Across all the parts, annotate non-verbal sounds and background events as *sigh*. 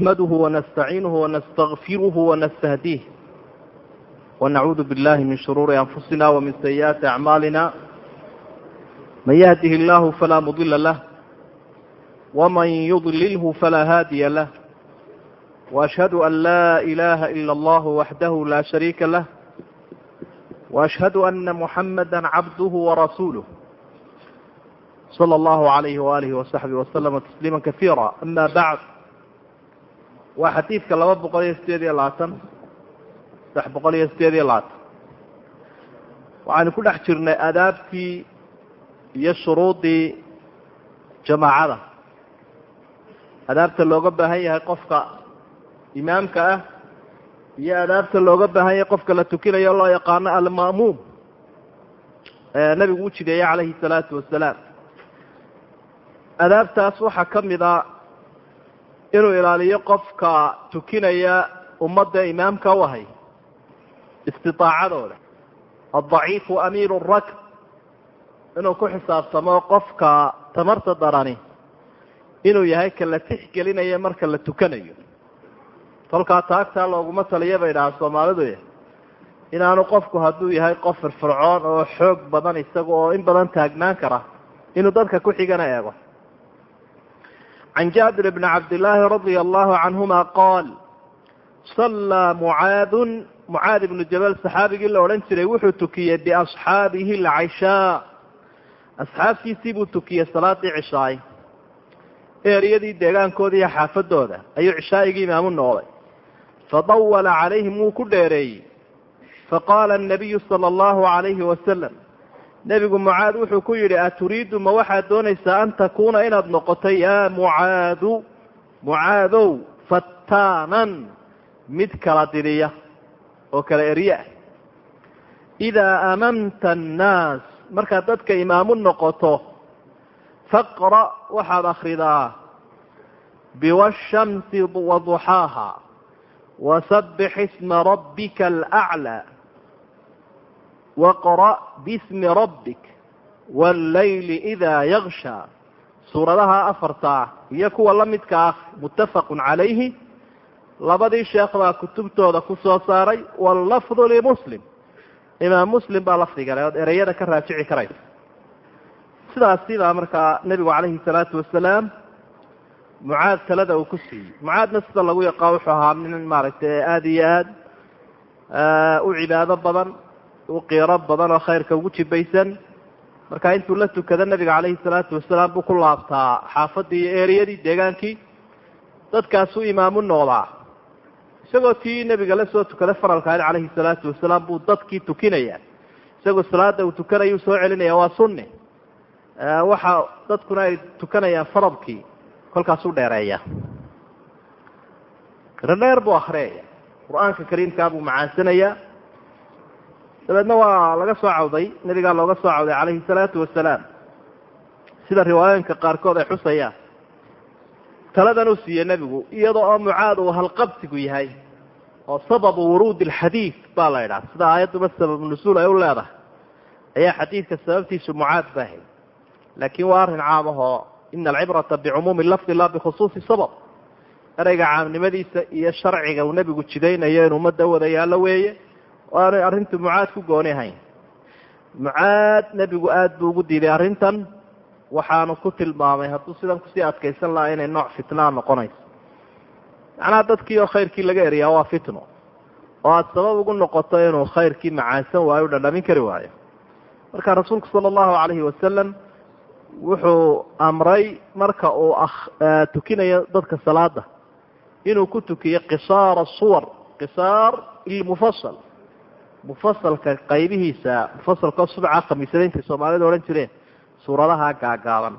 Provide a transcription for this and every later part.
نحمده ونستعينه ونستغفره ونستهديه ونعوذ بالله من شرور أنفسنا ومن سيئات أعمالنا من يهده الله فلا مضل له ومن يضلله فلا هادي له وأشهد أن لا إله إلا الله وحده لا شريك له وأشهد أن محمدا عبده ورسوله صلى الله عليه وآله وصحبه وسلم تسليما كثيرا أما بعد waa xadiidka laba boqol iyo sideed iyo labaatan. Saddex boqol iyo sideed iyo labaatan. Waxaynu ku dhex jirnay adaabtii iyo shuruudii jamaacada. Adaabta looga baahan yahay qofka imaamka ah iyo adaabta looga baahan yahay qofka la tukinayo loo yaqaano alma'muum. Ee nabigu u jideeyey calayhi salaatu wasalaam. Adaabtaas waxaa ka mid a inuu ilaaliyo qofka tukinaya ummadda imaamka u ahay. Istiaacadooda addaciifu amiiru rakb inuu ku xisaabtamo qofka tamarta darani. Inuu yahay ka la tixgelinaya marka la tukanayo. Kolkaa taagtaa looguma taliya bay dhahaa soomaalidu inaanu qofku hadduu yahay qof firfircoon oo xoog badan isaga oo in badan taagnaan kara. Inuu dadka ku xigana eego can jaabir bni cabdillaahi radia allahu canhuma qaal sallaa mucaadun mucaad ibnu jabal saxaabigii la odhan jiray wuxuu tukiyey biasxaabihi alcishaa asxaabtiisii buu tukiyey salaadii cishaay eeriyadii deegaankooda iyo xaafadooda ayuu cishaa'igii imaamu noqday fadawala calayhim wuu ku dheereeyey faqaala anabiyu sala allahu calayhi wasalam nebigu mucaad wuxuu ku yidhi aturiidu ma waxaad doonaysaa an takuuna inaad noqoto yaa mucaadu? Mucaadow fattaanan mid kala diriya oo kala erye ah. Idaa amamta annaas markaad dadka imaamu noqoto faqra' waxaad akhridaa biwashamsi waduxaaha wasabbix isma rabbika alaclaa waqra' bismi rabbik waallayli idaa yakshaa suuradaha afartaa iyo kuwa la midka ah muttafaqun calayhi labadii sheekh baa kutubtooda ku soo saaray wallafdu limuslim imaam muslim baa lafdigale ood ereyada ka raajici karaysa sidaasi baa markaa nebigu calayhi salaatu wasalaam mucaad talada uu ku siiyey mucaadna sida lagu yaqaan wuxuu ahaa nin maaragtay aada iyo aad u cibaado badan u qiiro badan oo khayrka ugu jibaysan. Marka intuu la tukado nabiga calayhi salaatu wasalaam buu ku laabtaa xaafadii iyo eriyadii deegaankii. Dadkaasuu imaamu noqdaa isagoo tii nebiga la soo tukaday faralka ahayd calayhi salaatu wasalaam buu dadkii tukinaya. Isagoo salaada uu tukanayuu soo celinaya waa sunni waxa dadkuna ay tukanayaan faradkii kolkaasuu dheereeya. Dheer buu akriyaya qur'aanka kariimkaa buu macaansanayaa dabeedna waa laga soo cawday nebigaa looga soo cawday calayhi salaatu wasalaam. Sida riwaayooyinka qaarkood ay xusayaan taladan uu siiyey nebigu iyadoo oo mucaad uu halqabsigu yahay oo sababu wuruudi alxadiid baa la idhaha sida aayadduba sabab nusuul ay u leedahay ayaa xadiidka sababtiisu mucaad ba ahayd. Laakiin waa arrin caam ahoo ina alcibrata bicumuumi lafdi la bikhusuusi sabab. Ereyga caamnimadiisa iyo sharciga uu nebigu jidaynayo in ummadda wada yaallo weeye aanay arrintu mucaad ku gooni ahayn. Mucaad nebigu aada buu ugu diiday arrintan. Waxaanu ku tilmaamay hadduu sidan ku sii adkaysan lahaa inay nooc fitnaa noqonayso. Macnaha dadkii oo khayrkii laga eriyaa waa fitno. Oo aada sabab ugu noqoto inuu khayrkii macaansan waayo u dhadhamin kari waayo. Marka rasuulku sala allahu calayhi wasalam wuxuu amray marka uu tukinayo dadka salaada inuu ku tukiyo qisaara suwar qisaar ilmufasal mufasalka qaybihiisa mufasalka subca khamiisada intay soomaalidu odhan jireen suuradaha gaagaaban.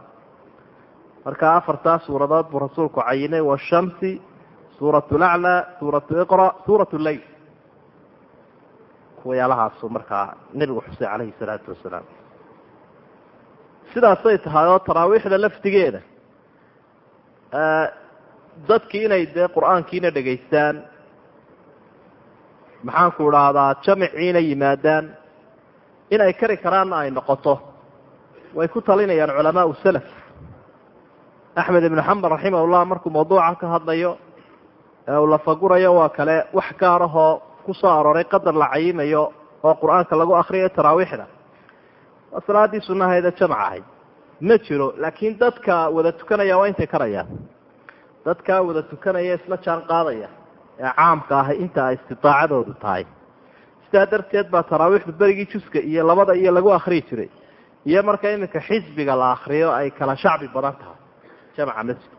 Marka afartaa suuradood buu rasuulku cayinay washamsi suurat laclaa suuratu iqra suurat leyl kuwayaalahaasuu markaa nebigu xusay calayhi salaatu wasalaam. Sidaasay tahay oo taraawiixda laftigeeda dadkii inay dee qur'aankiina dhegaystaan maxaanku idhaahdaa jamiciina yimaadaan inay kari karaanna ay noqoto. Way ku talinayaan culamaau salaf. Axmed ibnu xambal raximahullah markuu mawduuca ka hadlayo ee uu lafagurayo waa kale wax gaarahoo ku soo arooray qadar la cayimayo oo qur'aanka lagu akriyayo taraawiixda waa salaaddii sunnahaydee jamc ahayd ma jiro laakiin dadka wada tukanaya waa intay karayaan. Dadka wada tukanaya isla jaan qaadaya ee caamka ah inta ay istidaacadoodu tahay. Sidaa darteed baa taraawiixdu berigii juska iyo labada iyo lagu akriyi jiray iyo marka iminka xisbiga la akriyo ay kala shacbi badan tahay. Jamca masjid.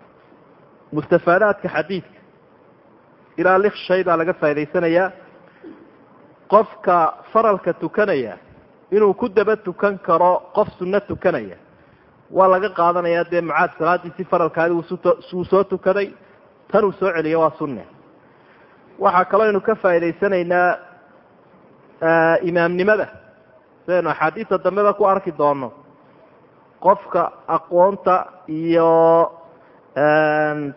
Mustafaadaadka xadiidka. Ilaa lix shay baa laga faa'idaysanayaa. Qofka faralka tukanaya inuu ku daba tukan karo qof sunno tukanaya waa laga qaadanayaa dee mucaad salaadiisii faralkaadi uu soo tukaday tan uu soo celiyo waa sunne waxaa kaloo aynu ka faa'idaysanaynaa imaamnimada. Sidaynu axaadiista dambeba ku arki doono. Qofka aqoonta iyo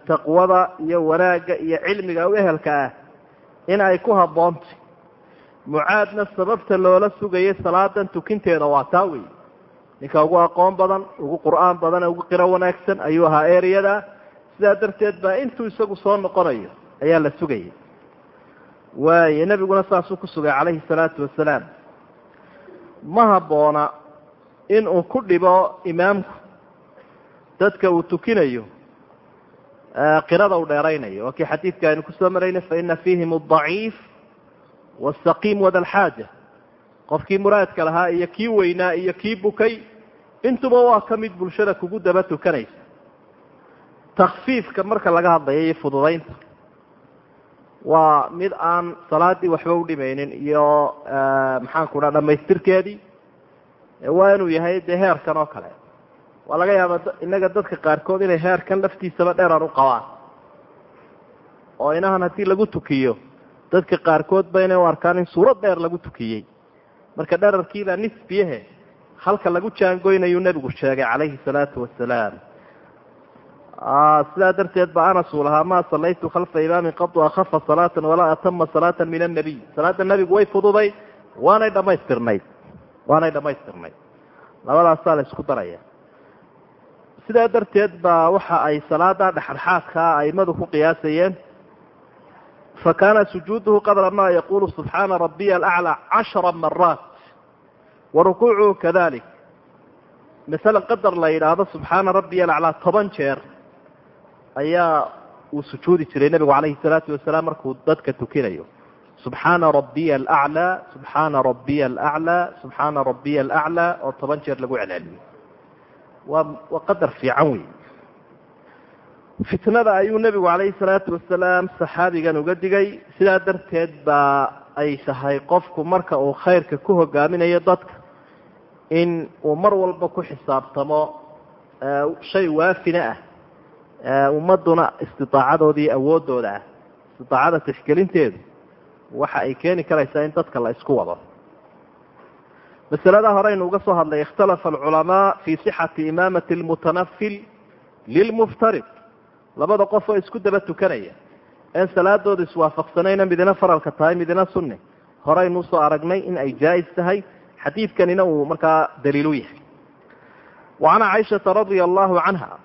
taqwada iyo wanaagga iyo cilmiga u ehelka ah in ay ku habboontay mucaadna sababta loola sugayay salaadan tukinteeda waa taa wey ninka ugu aqoon badan ugu qur'aan badan ugu qiro wanaagsan ayuu ahaa ereyada. Sidaa darteed baa intuu isagu soo noqonayo ayaa la sugayay waaye nebiguna saasuu ku sugay calayhi salaatu wasalaam. Ma habboona in uu ku dhibo imaamku. Dadka uu tukinayo qirada uu dheeraynayo. Waa kii xadiidka aynu ku soo marayna faina fiihim adaciif wasaqiim wadalxaaja qofkii muraadka lahaa iyo kii weynaa iyo kii bukay intuba waa ka mid bulshada kugu daba tukanaysa. Takfiifka marka laga hadlayo iyo fududaynta waa mid aan salaadii waxba udhimaynin iyo maxaanku dhaa dhamaystirkeedii waa inuu yahay dee heerkan oo kale. Waa laga yaaba innaga dadka qaarkood inay heerkan laftiisaba dheerar u qabaan. Oo inahan haddii lagu tukiyo dadka qaarkood ba inay u arkaan in suurad dheer lagu tukiyey. Marka dherarkiibaa nisbiyahe halka lagu jaangoynayuu nebigu sheegay calayhi salaatu wasalaam sidaa darteed ba anas uu lahaa ma sallaytu khalfa imaamin qadu akhafa salaatan walaa atama salaatan min annabiy. Salaada nebigu way fududay waanay dhamaystirnayd waanay dhamaystirnayd labadaasaa la isku daraya. Sidaa darteed baa waxa ay salaada dhexdhexaadkaa aimadu ku qiyaasayeen. Fa kaana sujuuduhu qadra ma yaqulu subxaana rabiya alaclى cashara maraat wa rukuucuhu kadalik. Masala qadar la yidhaahdo subxaana rabiya alaclaa toban jeer ayaa uu sujuudi jiray nebigu calayhi salaatu wasalaam markuu dadka tukinayo. Subxaana rabbiya alaclaa subxaana rabbiya alaclaa subxaana rabbiya alaclaa oo toban jeer lagu celceliyey waa waa qadar fiican wey fitnada ayuu nebigu calayhi salaatu wasalaam saxaabigan uga digay. Sidaa darteed baa ay tahay qofku marka uu khayrka ku hogaaminayo dadka in uu mar walba ku xisaabtamo shay waafina ah ummaduna istidaacadoodii awooddooda ah istidaacada tixgelinteedu waxa ay keeni karaysaa in dadka la isku wado. Masalada horeynu uga soo hadlay ikhtalafa alculamaa fii sixati imaamati almutanafil lilmuftarid. Labada qof oo isku daba tukanaya een salaadooda iswaafaqsanayna midina faralka tahay midina sunne. Horeynu u soo aragnay in ay jaa-is tahay xadiidkanina uu markaa daliilu yahay. Wa can caishata radia allahu canha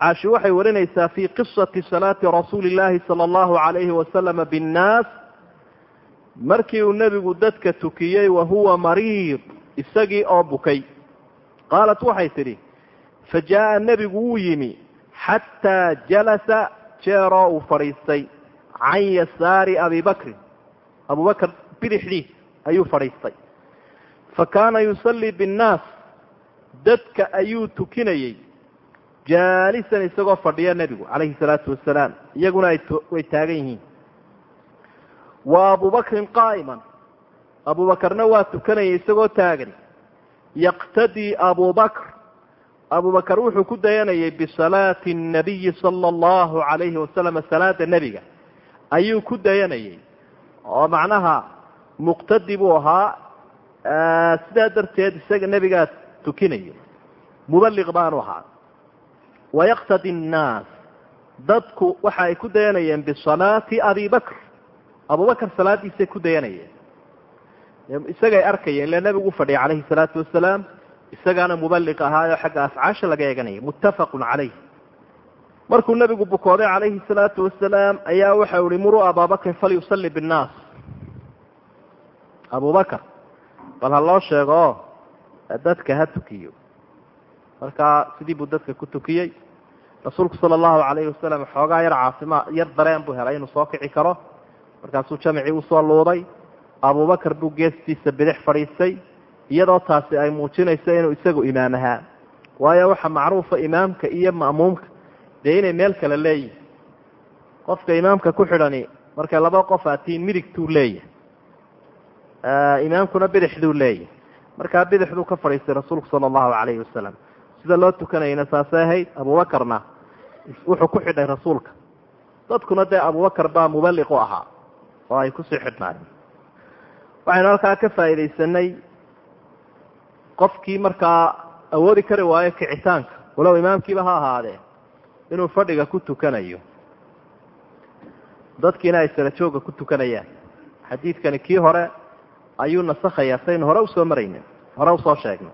caashi waxay warinaysaa fii qisati salaati rasuuli illaahi sala allahu calayhi wasalama binnaas. Markii uu nebigu dadka tukiyey wa huwa mariid isagii oo bukay. Qaalat waxay tidhi fa jaa'a nebigu wuu yimi xataa jalasa jeeroo uu fadhiistay can yasaari abi bakrin. Abubakr bidixdiis ayuu fadhiistay. Fa kaana yusallii binnaas. Dadka ayuu tukinayey jaalisan isagoo fadhiya nebigu calayhi salaatu wasalaam iyaguna ay taagan yihiin. Wa abubakrin qaa'iman. Abubakarna waa tukanayay isagoo taagan. Yaqtadii abubakr abubakar wuxuu ku dayanayay bisalaati nabiyi sala allahu calayhi wasalam salaada nebiga. Ayuu ku dayanayay. Oo macnaha muqtadi buu ahaa sidaa darteed isaga nebigaa tukinaya mubaliq baanu ahaa wayaqtadi annaas dadku waxa ay ku dayanayeen bisalaati abi bakr. Abubakar salaadiisay ku dayanayeen isagay arkayeen ila nebigu u fadhiyay calayhi salaatu wasalaam isagaana mubaliq ahaayoo xagga afcaasha laga eeganaya muttafaqun calayh. Markuu nebigu bukooday calayhi salaatu wasalaam ayaa waxau ihi muruu abaabakrin falyusalli binnaas. Abubakar bal ha loo sheego dadka ha tukiyo markaa sidii buu dadka ku tukiyey. Rasuulku sala allahu calayhi wasalam xoogaa yar caafimaad yar dareen buu helay inuu soo kici karo. Markaasuu jamicii u soo luuday. Abubakar buu geestiisa bidix fadhiistay iyadoo taasi ay muujinayso inuu isagu imaam ahaa. Waayo waxaa macruufa imaamka iyo ma'muumka dee inay meel kale leeyihiin qofka imaamka ku xidhani markay laba qof aatiin midigtuu leeyahay. Imaamkuna bidixduu leeyahay. Markaa bidixduu ka fadhiistay rasuulku sala allahu calayhi wasalam sida loo tukanayna saasay ahayd abubakarna. Wuxuu ku xidhay rasuulka. Dadkuna dee abubakar baa mubaliq u ahaa oo ay ku sii xidhnaayeen. Waxaynu halkaa ka faa'iidaysanay qofkii markaa awoodi kari waayo kicitaanka. Walow imaamkiiba ha ahaadee inuu fadhiga ku tukanayo. Dadkiina ay sala jooga ku tukanayaan. Xadiidkani kii hore ayuu nasakhayaa saynu hore u soo marayna hore u soo sheegnay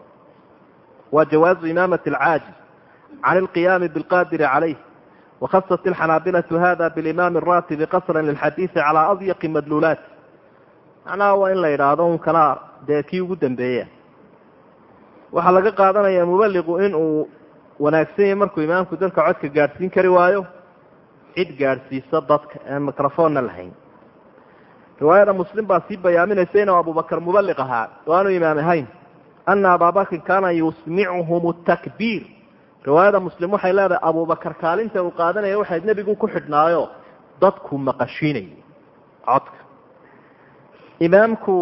waa jawaazu imaamati alcaajiz can alqiyaami bilqaadiri calayh wakhasat alxanaabilatu hada bilimaami araatibi qasran lilxadiidi calaa adyaqi madluulaat macnaha waa in la yidhaahdo un kana dee kii ugu dambeeya waxaa laga qaadanaya mubaliqu in uu wanaagsan yahay markuu imaamku dadka codka gaadhsiin kari waayo cid gaadhsiisa dadka aan microfoonna lahayn riwaayada muslim baa sii bayaaminaysa inuu abubakar mubaliq ahaa oo aanu imaam ahayn ana abaabakrin kaana yusmicuhum takbiir riwaayada muslim waxay leedahay abubakar kaalinta uu qaadanaya waxay nebigu ku xidhnaayo dadku maqashiinayay codka imaamku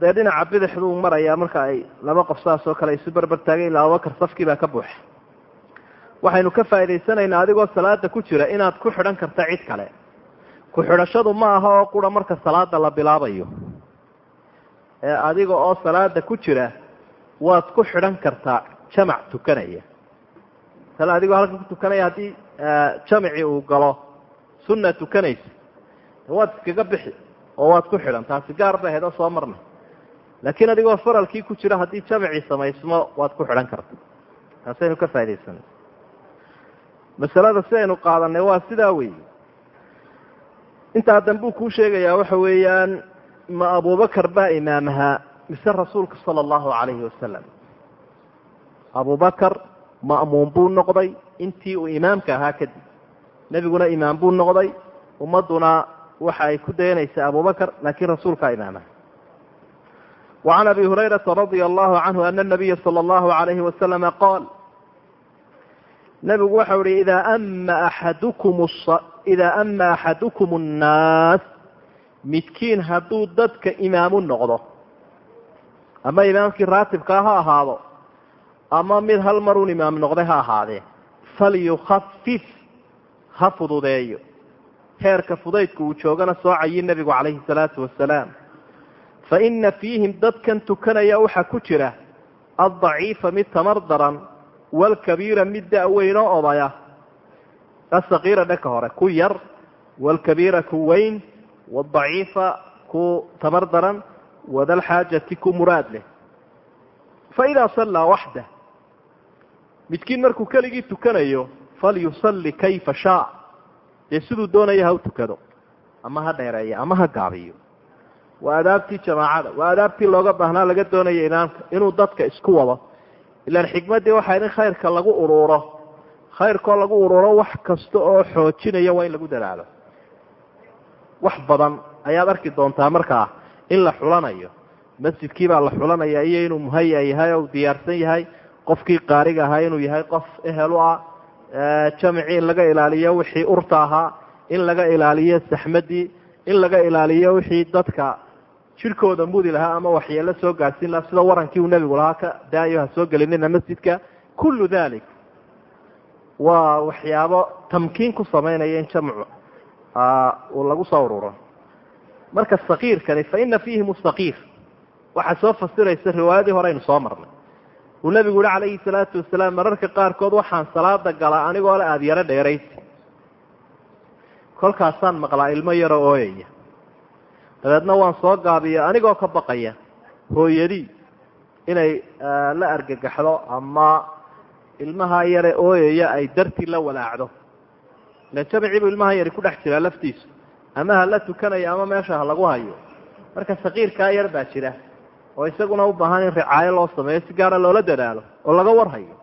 dee dhinaca bidixduu marayaa marka ay laba qof saas oo kale isu berber taagay ilaa abubakar safkii baa ka buuxa waxaynu ka faa'idaysanaynaa adigoo salaada ku jira inaad ku xidhan karta cid kale ku xidhashadu ma aha oo qura marka salaada la bilaabayo ee adiga oo salaada ku jira waad ku xidhan kartaa jamac tukanaya. Tale adigoo halka ku tukanaya haddii jamacii uu galo sunna tukanaysa waad iskaga bixi oo waad ku xidhan. Taasi gaar bay oo soo marnay. Laakiin adigoo faralkii ku jira haddii jamacii samaysmo waad ku xidhan karta. Taasaynu ka faaidaysanay masalada si aynu qaadanay waa sidaa weeye. Intaa dambuu kuu sheegayaa waxa weeyaan ma abubakar baa imaamahaa mise rasuulka sala allahu calayhi wasalam abubakar ma'muum buu noqday intii uu imaamka ahaa kadib. Nebiguna imaam buu noqday ummadduna waxa ay ku dayanaysa abubakar laakiin rasuulkaa imaamaha wacan abi hurayrata radia allahu canhu ana nabiya sala allahu alayhi wasalama qaal nebigu waxau ihi idaa ama axadukum idaa ama axadukum annaas midkiin hadduu dadka imaamu noqdo ama imaamkii raatibkaa ha ahaado ama mid hal maruun imaam noqday ha ahaadee falyukhafif ha fududeeyo. Heerka fudaydku uu joogana soo cayin nebigu calayhi salaatu wasalaam fa ina fiihim dadkan tukanaya waxaa ku jira addaciifa mid tamar daran walkabiira mid da-weyn oo odaya. Asakiira dhaka hore ku yar walkabiira ku weyn wadaciifa ku tamar daran wadalxaajati ku muraad leh fa idaa sallaa waxda midkiin markuu keligii tukanayo falyusalli kayfa shaa dee siduu doonaya ha u tukado ama ha dheereeyo ama ha gaabiyo waa adaabtii jamaacada waa adaabtii looga baahnaa laga doonaya imaamka inuu dadka isku wado ilaan xikmaddii waxaa in khayrka lagu uruuro khayrkoo lagu uruuro wax kasta oo xoojinaya waa in lagu dadaalo wax badan ayaad arki doontaa markaa in la xulanayo. Masjidkii baa la xulanaya iyo inuu muhaya yahay oo diyaarsan yahay qofkii qaariga ahaa inuu yahay qof ehel u ah. Jamicii in laga ilaaliyo wixii urta ahaa in laga ilaaliyo saxmadii in laga ilaaliyo wixii dadka jirhkooda mudi lahaa ama waxyeelo soo gaadhsiin lahaa sida warankii uu nebigu lahaa ka daayo ha soo gelinina masjidka. Kullu dalik waa waxyaabo tamkiin ku samaynaya in jamcu uu lagu soo ururo marka sakiirkani fa ina fiihim sakiir waxaa soo fasiraysa riwaayadii hore aynu soo marnay. Uu nebigu yihi calayhi salaatu wasalaam mararka qaarkood waxaan salaada galaa anigoo le aada yaro dheeraysi kolkaasaan maqlaa ilmo yaro ooyaya. Dabeedna waan soo gaabiya anigoo ka baqaya hooyadii inay la argagaxdo ama ilmaha yare ooyaya ay dartii la walaacdo. Ile jamicii buu ilmaha yari ku dhex jiraa laftiisu ama ha la tukanayo ama meesha ha lagu hayo. Marka saqiirkaa yar baa jira oo isaguna u baahan in ricaayo loo sameeyo si gaara loola dadaalo oo laga warhayo.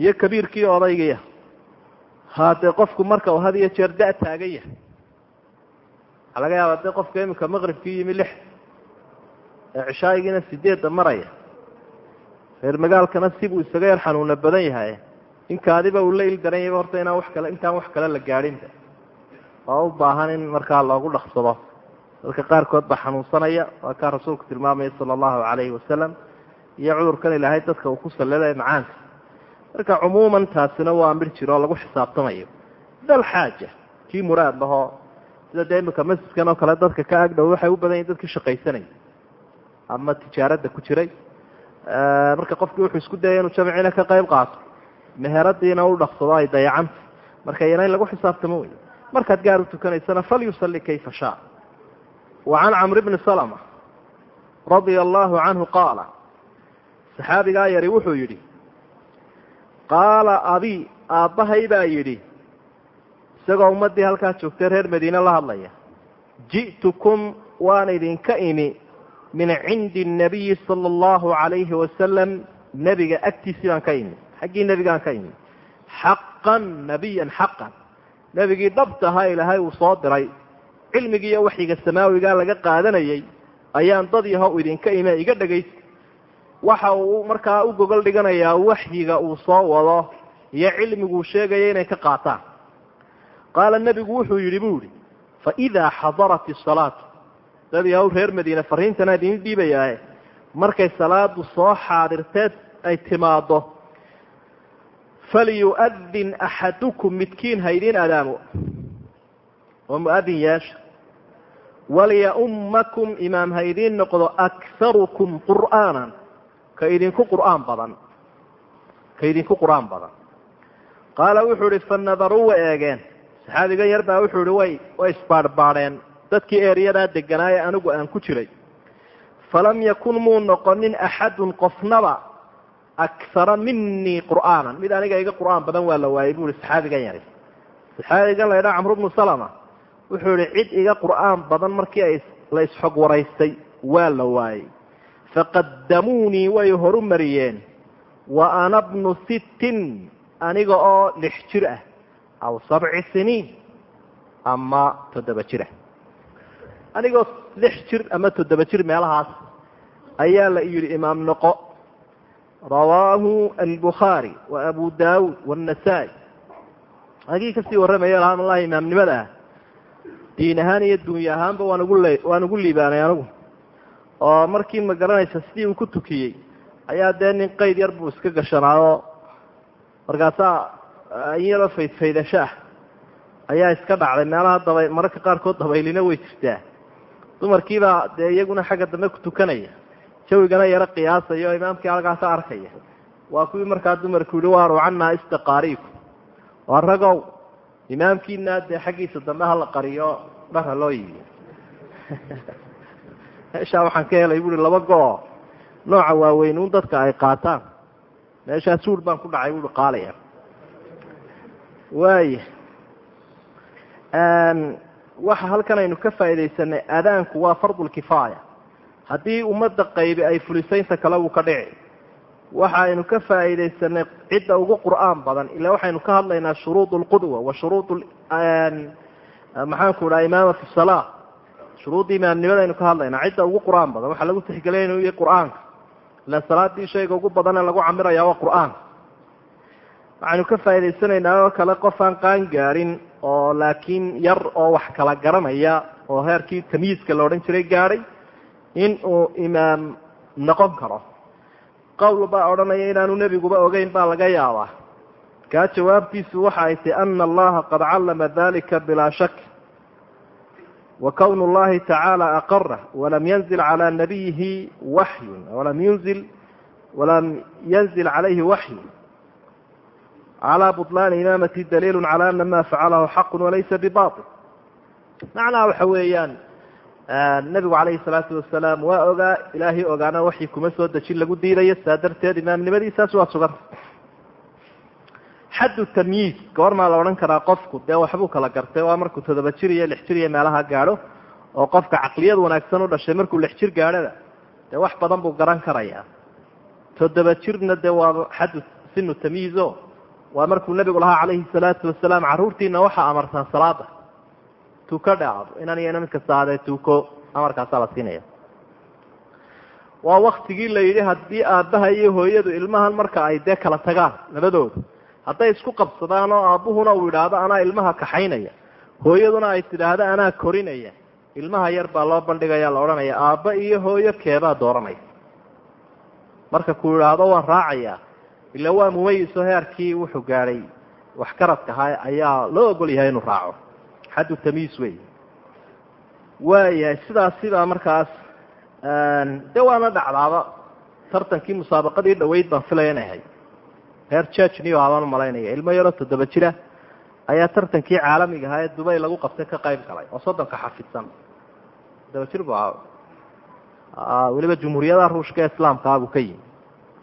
Iyo kabiirkii odaygiya haadee qofku marka uu had iyo jeer da- taagan yahay. Waxaa laga yaaba dee qofka iminka maqribkii yimi lix ee cishaayigiina sideedda maraya. Reer magaalkana sibuu isaga yar xanuuna badan yahay. Inkaadiba uu la il daran yahay horta inaan wax kale intaan wax kale la gaadhinba oo u baahan in markaa loogu dhaqsado. Dadka qaarkood baa xanuunsanaya. Waa kaa rasuulku tilmaamaya sala allahu calayhi wasalam iyo cudurkan ilaahay dadka uu ku salliday macaanka. Marka cumuuman taasina waa mid jiro oo lagu xisaabtamayo. Dal xaaja kii muraad lahoo sida dee imika masjidkan oo kale dadka ka agdhow waxay u badan yihiin dadkii shaqaysanaya ama tijaaradda ku jiray. Marka qofkii wuxuu isku dayay inuu jamciina ka qayb qaato. Meheradiina u dhaqsado ay dayacanta marka iyana in lagu xisaabtamo. wey markaad gaar u tukanaysana falyusalli kayfa shaa. Wa can camri bni salma radia allahu canhu qaala saxaabigaa yari wuxuu yidhi qaala abi aabbahay baa yidhi isagoo ummaddii halkaa joogtay reer madiine la hadlaya ji'tukum waan idinka imi min cindi nabiyi sala allahu calayhi wasalam nebiga agtiisii baan ka imi xaggii nebigaan ka imi xaqan nabiyan xaqan nebigii dhabta ahaa ilaahay uu soo diray cilmigii iyo waxyiga samaawigaa laga qaadanayay ayaan dad yahow idinka ime iga dhegaysa waxa uu markaa u gogol dhiganayaa waxyiga uu soo wado iyo cilmiguu sheegaya inay ka qaataan. Qaala nebigu wuxuu yidhi buu yihi faidaa xadarat isalaatu dad yahow reer madiine fariintana idiin dhiibayaae markay salaadu soo xaadirteed ay timaado falyu'adin axadukum midkiin ha idiin adaamo oo mu'adin yeesha walya-ummakum imaam ha idiin noqdo akharukum qur'aanan ka idinku qur'aan badan ka idinku qur'aan badan qaala wuxuu ihi fanadaruu way eegeen saxaabigan yar baa wuxuu ihi way way isbaadhbaadheen dadkii ereyadaa deganaaye anigu aan ku jiray falam yakun muu noqonin axadun qofnaba akara minii qur'aanan mid aniga iga qur'aan badan waa la waayey bu ihi saxaabigan yari saxaabigan la ydhaha camru bnu salama wuxuu ihi cid iga qur'aan badan markii la isxog waraystay waa la waayey faqadamuunii way horu mariyeen wa ana bnu sittin aniga oo lix jir ah aw sabci siniin ama toddoba jir ah anigoo lix jir ama toddoba jir meelahaas ayaa la yidhi imaam noqo rawaahu albukhaari wa abu daawuud waannasaa'i agii ka sii warramaya allahi imaamnimada ah. Diin ahaan iyo dunya ahaanba waan ugu le waan ugu liibaanay anigu oo markii ma garanaysa sidii uu ku tukiyey ayaa dee nin qayd yar buu iska gashanaayo markaasaa in yaroo faydfaydasho ah. Ayaa iska dhacday meelaha daba mararka qaarkood dabaylina way jirtaa. Dumarkiibaa dee iyaguna xagga dambe ku tukanaya jawigana yaro qiyaasayo imaamkii halkaasa arkaya. Waa kuwii markaa dumarku yihi waaru canaa istaqaariiku waa ragow. Imaamkiina dee xaggiisa dambe hala qariyo dhara loo yiiyo *laughs* meeshaa waxaan ka helay buui laba go-o nooca waaweyn un dadka ay qaataan. Meeshaa suur baan ku dhacay buui qaalaya waaya waxa halkan aynu ka faaidaysanay aadaanku waa fardulkifaaya haddii ummadda qaybi ay fulisaynta kale wuu ka dhici waxa aynu ka faa'iidaysanay cidda ugu qur'aan badan ila waxaynu ka hadlaynaa shuruud lqudwa wa shuruud maxaanku dhaha imaama fi salaa shuruudda imaamnimada aynu ka hadlaynaa cidda ugu qur'aan badan waxaa lagu tixgelaya inuu yahay qur'aanka. Ila salaadii shayga ugu badan ee lagu camiraya waa qur'aanka waxaynu ka faa'idaysanaynaa oo kale qof aan qaan gaarin oo laakiin yar oo wax kala garanaya oo heerkii tamyiiska la odhan jiray gaadhay in uu imaam noqon karo qowl baa odhanaya inaanu nebiguba ogeyn baa laga yaabaa kaa jawaabtiisu waxa ay tahi ana allaha qad callama dalika bilaa shak wa kwn اllahi tacaala aqara walam yanzil calى nabiyihi waxyun walam yunzil walam yanzil calayhi waxyu calى buطlaani imaamati daliilu calى ana ma facalahu xaqu walaysa bibaطil macnaha waxa weeyaan nebigu calayhi salaatu wasalaam waa ogaa ilaahay ogaana waxii kuma soo dejin lagu diidayo saa darteed imaamnimadiisaas waa sugan. Xaddu tamyiis goormaa la odhan karaa qofku dee waxbuu kala gartay waa markuu toddoba jir iyo lix jir iyo meelaha gaadho oo qofka caqliyad wanaagsan u dhashay markuu lix jir gaadhada dee wax badan buu garan karayaa. Toddoba jirna dee waa xaddu sinu tamyiizo waa markuu nebigu lahaa calayhi salaatu wasalaam carruurtiina waxaa amartaan salaada tuuko dhaacdo inan iyo ina mid kasta tuuko amarkaasaa la siinaya. Waa waktigii la yidhi haddii aabbaha iyo hooyadu ilmahan marka ay dee kala tagaan labadooda hadday isku qabsadaan oo aabbuhuna uu yidhaahdo anaa ilmaha kaxaynaya. Hooyaduna ay tidhaahdo anaa korinaya. Ilmaha yar baa loo bandhigaya la odhanaya aabba iyo hooyo keebaa dooranaya. Marka kuu yidhaahdo waan raacayaa ila waa mumayiso heerkii wuxuu gaadhay. Waxgaradka ahaa ayaa loo ogol yahay inuu raaco xaddu tamyiis wey. Waayahay sidaasibaa markaas dee waana dhacdaaba. Tartankii musaabaqadii dhaweyd baan filaya inay ahayd reer jejniyo abaan u malaynaya ilmo yaroo toddoba jira. Ayaa tartankii caalamiga ahaa ee dubay lagu qabtay ka qayb galay oo soddonka xafidsan. Toddoba jir bu ahaa. Weliba jumhuuriyadaha ruushka ee islaamka buu ka yimi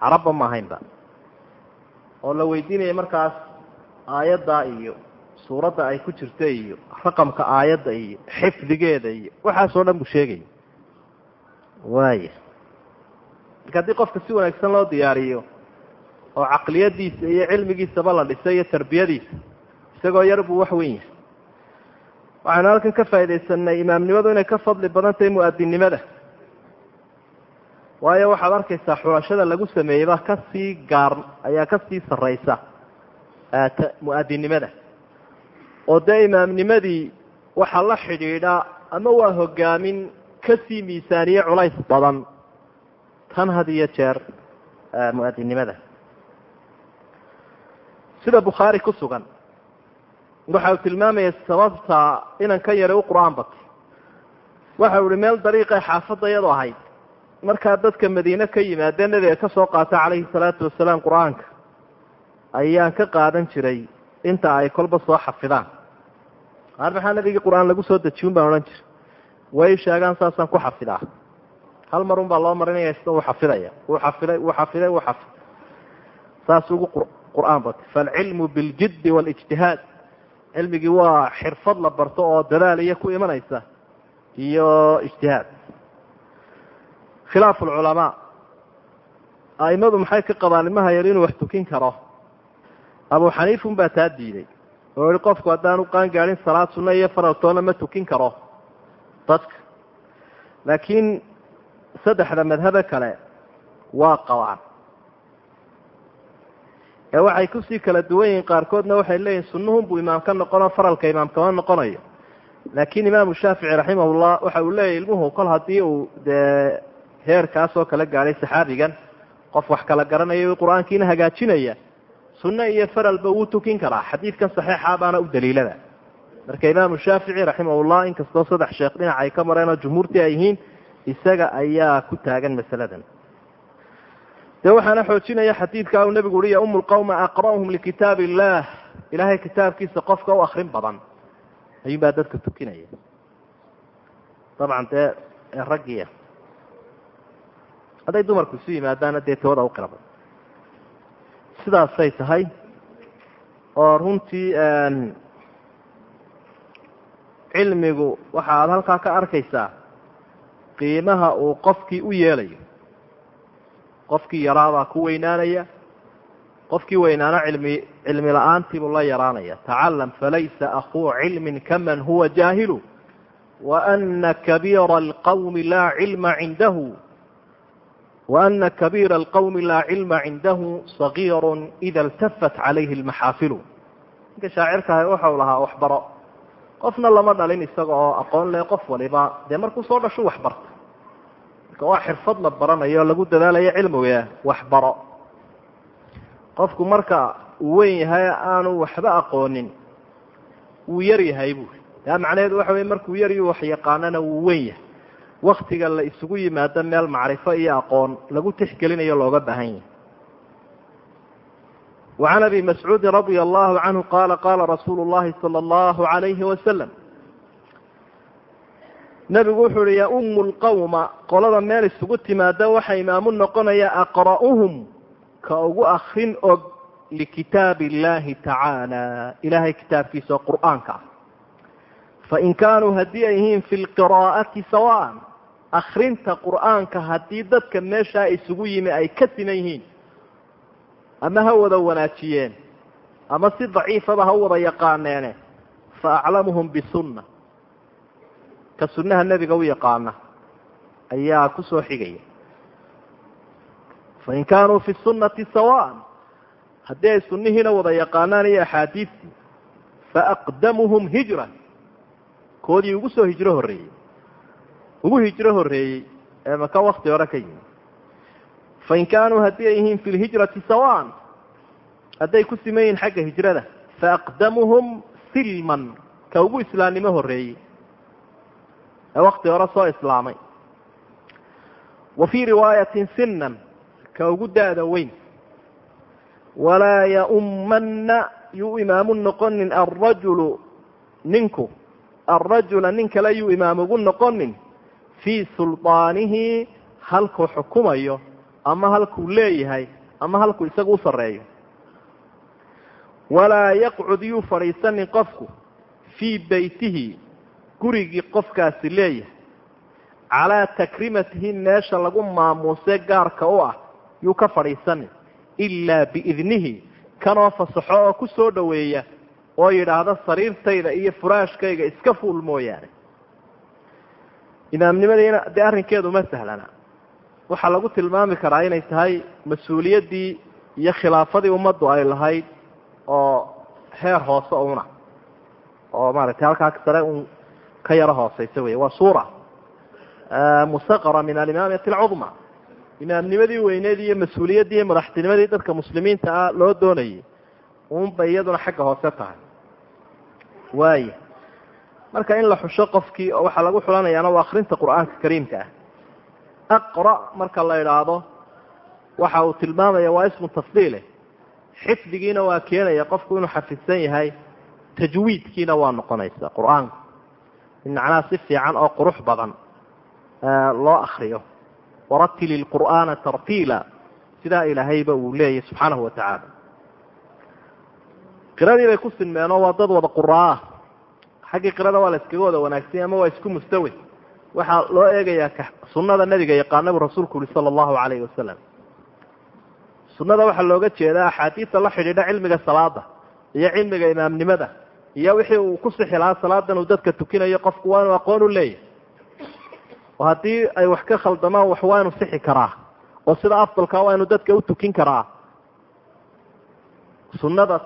carabba ma ahaynba oo la weydiinaya markaas aayadda iyo suuradda ay ku jirta iyo raqamka aayadda iyo xifdigeeda iyo waxaasoo dhan buu sheegaya waaya marka haddii qofka si wanaagsan loo diyaariyo oo caqliyadiisa iyo cilmigiisaba la dhisay iyo tarbiyadiisa isagoo yar buu wax weyn yahay. Waxaynu halkan ka faaidaysanay imaamnimadu inay ka fadli badan tahay mu'adinnimada waayo waxaad arkaysaa xulashada lagu sameeyeyba ka sii gaar ayaa ka sii sarraysa mu'adinnimada oo dee imaamnimadii waxaa la xidhiidha ama waa hogaamin ka sii miisaaniye culays badan. Tan had iyo jeer mu'adinnimada sida bukhaari ku sugan waxa uu tilmaamaya sababta inan ka yara u qur'aan batay waxa uu ihi meel dariiqay xaafadda iyadoo ahayd. Markaa dadka madiine ka yimaadee nebiga ka soo qaata calayhi salaatu wasalaam qur'aanka ayaan ka qaadan jiray inta ay kolba soo xafidaan qaar maxaa nabigii qur'aan lagu soo dejiyun baan odhan jiray. Way sheegaan saasaan ku xafidaa. Hal mar un baa loo marinaya sida uu xafidaya. Uu xafiday uu xafiday uu xafiday saas ugu qur'aan batay faalcilmu biljiddi waalijtihaad cilmigii waa xirfad la barto oo dadaal iyo ku imanaysa iyo ijtihaad. Khilaaf alculamaa aimadu maxay ka qabaan ilmaha yar inuu wax tukin karo? Abu xaniifun baa taa diiday oo yihi qofku haddaanu qaan gaadhin salaad sunna iyo faraltoona ma tukin karo dadka laakiin saddexda madhabe kale waa qabaan ee waxay ku sii kala duwan yihiin qaarkoodna waxay leeyihiin sunnuhunbuu imaam ka noqonoo faralka imaam kama noqonayo laakiin imaamu shaafici raximahullah waxa uu leeyahy ilmuhu kol haddii uu dee heerkaasoo kala gaadhay saxaabigan qof wax kala garanaya qur'aankiina hagaajinaya sunne iyo faralba wuu tukin karaa. Xadiidkan saxiixa baana u daliilada. Marka imaamu shaafici raximahullah inkastoo saddex sheekh dhinac ay ka mareen oo jumhuurtii ay yihiin isaga ayaa ku taagan masaladan. Dee waxaana xoojinaya xadiidka uu nebigu uhi ya umu lqawma aqra'uhum likitaab illah ilaahay kitaabkiisa qofka u akrin badan. Ayuun baa dadka tukinaya. Dabcan dee raggiya hadday dumarku isu yimaadaana dee tooda u qiraba sidaasay tahay. Oo runtii cilmigu waxa aada halkaa ka arkaysaa qiimaha uu qofkii u yeelayo. Qofkii yaraabaa ku weynaanaya qofkii weynaana cilmi cilmi la'aantiibuu la yaraanaya. Tacalam falaysa akuu cilmin kaman huwa jaahilu waana kabiira alqawmi laa cilma cindahu waana kabiira alqawmi laa cilma cindahu sagiiru ida iltafat calayhi lmaxaafilu ninka shaacirkaah waxau lahaa waxbaro qofna lama dhalin isaga oo aqoon leh qof waliba dee markuu soo dhashu waxbarta marka waa xirfad la baranayo o lagu dadaalayo cilmiga waxbaro qofku marka uu weyn yahay aanu waxba aqoonin wuu yar yahay buuri taa macnaheedu waxa wey markuu yaryu wax yaqaanana wuu weyn yahay waktiga la isugu yimaado meel macrifo iyo aqoon lagu tixgelinayo looga baahan yahay. Wacan abi mascuudin radia allahu canhu qaala qaala rasuulu llahi sala allahu calayhi wasalam nebigu wuxuu uhi yaa ummu lqawma qolada meel isugu timaada waxa imaamu noqonaya aqra'uhum ka ugu akrin og likitaab illahi tacaala ilahay kitaabkiisa oo qur'aanka ah. Fain kaanuu haddii ay yihiin fi lqiraa'ati sawaan akrinta qur'aanka haddii dadka meeshaa isugu yimi ay ka siman yihiin. Ama ha wada wanaajiyeen. Ama si daciifaba ha wada yaqaaneene fa aclamuhum bisunna. Ka sunnaha nebiga u yaqaana. Ayaa ku soo xigaya. Fain kaanuu fi sunnati sawaan. Haddii ay sunnihiina wada yaqaanaan iyo axaadiistii faaqdamuhum hijra. Koodii ugu soo hijro horreeyey ugu hijro horreeyey ee maka wakti hore ka yimi fain kaanuu haddii ay yihiin fi lhijrati sawaan hadday ku siman yihiin xagga hijrada faaqdamuhum silman ka ugu islaamnimo horreeyey. Ee wakti hore soo islaamay. Wa fii riwaayatin sinan ka ugu da-da weyn. Walaa yaummanna yuu imaamu noqonin alrajulu ninku. Alrajula nin kale yuu imaam ugu noqonin fii sulطaanihi halkuu xukumayo ama halkuu leeyahay ama halkuu isagu u sarreeyo. Walaa yaqcud yuu fadhiisanin qofku fii beytihi gurigii qofkaasi leeyahay. Calaa takrimatihi meesha lagu maamuusee gaarka u ah yuu ka fadhiisanin ilaa biidnihi kanoo fasaxo oo ku soo dhoweeya oo yidhaahda sariirtayda iyo furaashkayga iska fuul mooyaane imaamnimadiina dee arrinkeedu ma sahlana. Waxaa lagu tilmaami karaa inay tahay mas'uuliyaddii iyo khilaafadii ummaddu ay lahayd oo heer hoose una oo maaragtay halkaa sare un ka yaro hooseysa wey waa suura musaqara min alimaamati alcudma. Imaamnimadii weyneed iyo mas'uuliyaddii iyo madaxtinimadii dadka muslimiinta ah loo doonayay unbay iyaduna xagga hoose tahay. Waaya marka in la xusho qofkii oo waxaa lagu xulanayaana waa akrinta qur'aanka kariimka ah. Aqra marka la idhaahdo waxa uu tilmaamaya waa ismu tafdiile xifdigiina waa keenaya qofku inuu xafidsan yahay tajwiidkiina waa noqonaysa qur'aanka. In macnaha si fiican oo qurux badan loo akriyo waratil ilqur'aana tartiila. Sidaa ilaahayba uu leeyahy subxaanahu wa tacaala qiradii bay ku sinmeenoo waa dad wada quraah xaggii qirada waa la iskaga wada wanaagsanya ama waa isku mustawi. Waxaa loo eegayaa sunnada nebiga yaqaana buu rasuulku yihi sala allahu calayhi wasalam sunnada waxaa looga jeedaa axaadiista la xidhiidha cilmiga salaada iyo cilmiga imaamnimada iyo wixii uu ku sixi lahaa salaadan uu dadka tukinayo qofku waa inuu aqoon u leeyahy oo haddii ay wax ka khaldamaan wax waa inu sixi karaa oo sida afdalka waa inu dadka u tukin karaa. Sunnada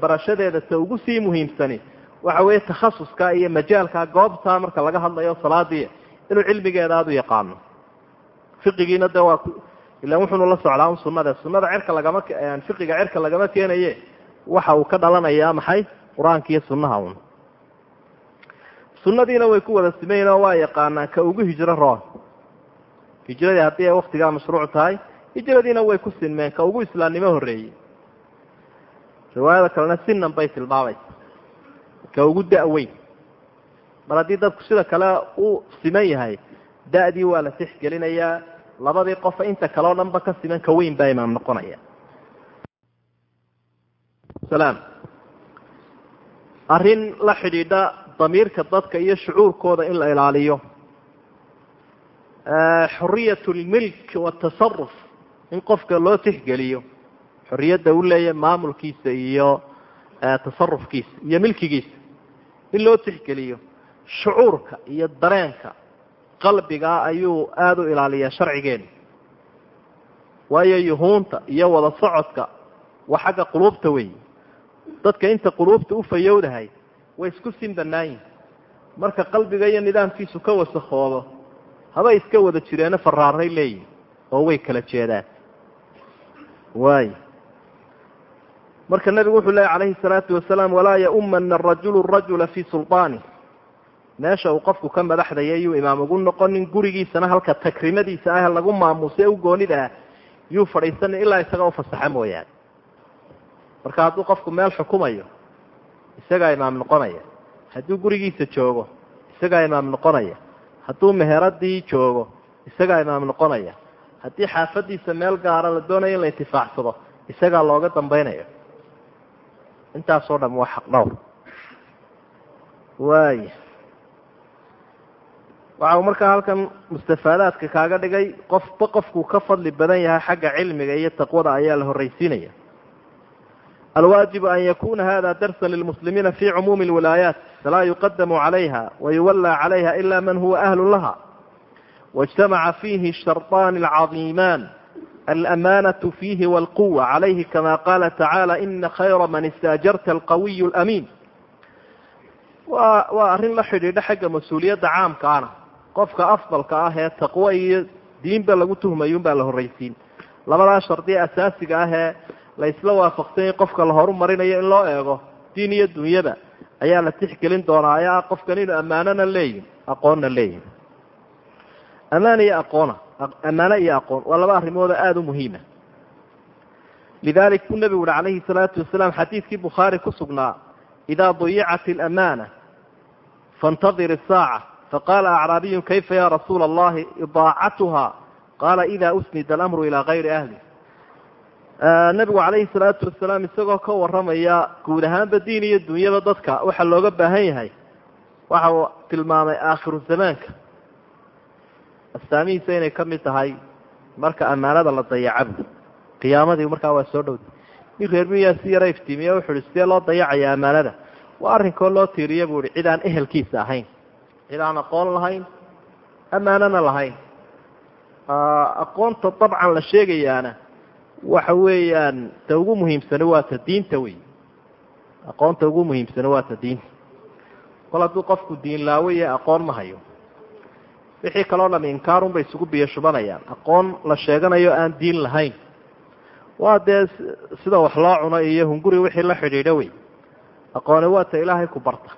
barashadeeda ta ugu sii muhiimsani waxa weeye takhasuska iyo majaalka goobtaa marka laga hadlayo salaadii inuu cilmigeeda aada u yaqaano. Fiqigiina de waa ilan wuxuunu la socdaa un sunada sunada cerka lagama fiqiga cerka lagama keenaye waxa uu ka dhalanayaa maxay? Qur'aanka iyo sunnaha un. Sunnadiina way ku wada simayn oo waa yaqaanaan ka ugu hijro roon. Hijradii haddii ay waktigaa mashruuc tahay hijradiina way ku sinmeen ka ugu islaamnimo horreeyey. Riwaayada kalena sinan bay tilmaamaysa ka ugu da-weyn mar haddii dadku sida kale u siman yahay da-dii waa la tixgelinayaa. Labadii qofa inta kale o dhan ba ka siman ka weyn baa imaam noqonaya. Arrin la xidhiidha damiirka dadka iyo shucuurkooda in la ilaaliyo. Xoriyat lmilk watasaruf in qofka loo tixgeliyo. Xoriyadda u leeyahay maamulkiisa iyo tasarufkiisa iyo milkigiisa in loo tixgeliyo shucuurka iyo dareenka qalbigaa ayuu aada u ilaaliyaa sharcigeena. Waayo yuhuunta iyo wada socodka waa xagga quluubta weyi dadka inta quluubta u fayowdahay way isku sin bannaayihin marka qalbiga iyo nidaamkiisu ka wasakoobo haba iska wada jireeno faraaray leeyihiin oo way kala jeedaan. Waay marka nabigu wuxuu leeya calayhi salaatu wasalaam walaa yaumana arajulu rajula fii sulطaani meesha uu qofku ka madaxdaya yuu imaam ugu noqonin gurigiisana halka takrimadiisa ah lagu maamuusay u goonida ah yuu fadhiisanin ilaa isaga ufasaxa mooyaane. Marka hadduu qofku meel xukumayo isagaa imaam noqonaya. Hadduu gurigiisa joogo isagaa imaam noqonaya. Hadduu meheradii joogo isagaa imaam noqonaya. Haddii xaafadiisa meel gaara la doonayo in la intifaacsado isagaa looga dambaynayo intaasoo dham waa xaq dhowr. Waaya waxa uu markaa halkan mustafaadaadka kaaga dhigay qofba qofkuu ka fadli badan yahay xagga cilmiga iyo taqwada ayaa la horraysiinaya. Alwaajibu an yakuna hada darsa lilmuslimiina fi cumuumi alwilaayaat falaa yuqadamu calayha wayuwallaa calayha ila man huwa ahlu laha. Waijtamaca fiihi sharطaani alcadiimaan alamaanatu fiihi walquwa calayhi kama qaala tacaala ina khayra man istaajarta alqawiyu alamiin wa waa arrin la xidhiidha xagga mas'uuliyadda caamkaana qofka afdalka ah ee taqwo iyo diinba lagu tuhmayun baa la horraysiin labadaa shardi ee asaasiga ah ee la isla waafaqsanyay qofka la horumarinayo in loo eego diin iyo dunyada ayaa la tixgelin doonaa ee ah qofkan inuu ammaanona leeyihiin aqoonna leeyihiin ammaan iyo aqoona ammaano iyo aqoon waa laba arrimooda aada u muhiima ah. lidalik buu nebigu uhi calayhi salaatu wasalaam xadiidkii bukhaari ku sugnaa idaa dayicat alamaana faاntadir isaaca faqaala acraabiyun kayfa ya rasuula allahi idaacatuha? Qaala idaa usnida alamru ilaa kayri ahli. Nebigu calayhi salaatu wasalaam isagoo ka warramaya guud ahaanba diin iyo dunyada dadka waxa looga baahan yahay. Waxa uu tilmaamay aakhiru zamaanka astaamihiisa inay ka mid tahay marka ammaanada la dayacabu qiyaamadii markaa waa soo dhowda nin reer miyaa si yara iftiimiye wuxu uhi sidee loo dayacaya ammaanada? Waa arrinkoo loo tiiriya buu ihi cid aan ehelkiisa ahayn cid aan aqoon lahayn ammaanana lahayn. Aqoonta dabcan la sheegayaana waxa weeyaan ta ugu muhiimsani waa ta diinta wey aqoonta ugu muhiimsani waa ta diinta kol hadduu qofku diin laawo iyo aqoon ma hayo wixii kaloo dham inkaarunbay isugu biyo shubanayaan aqoon la sheeganayo aan diin lahayn. Waa dee sida wax loo cuno iyo hunguri wixii la xidhiidho wey. Aqooni waa ta ilaahay ku barta.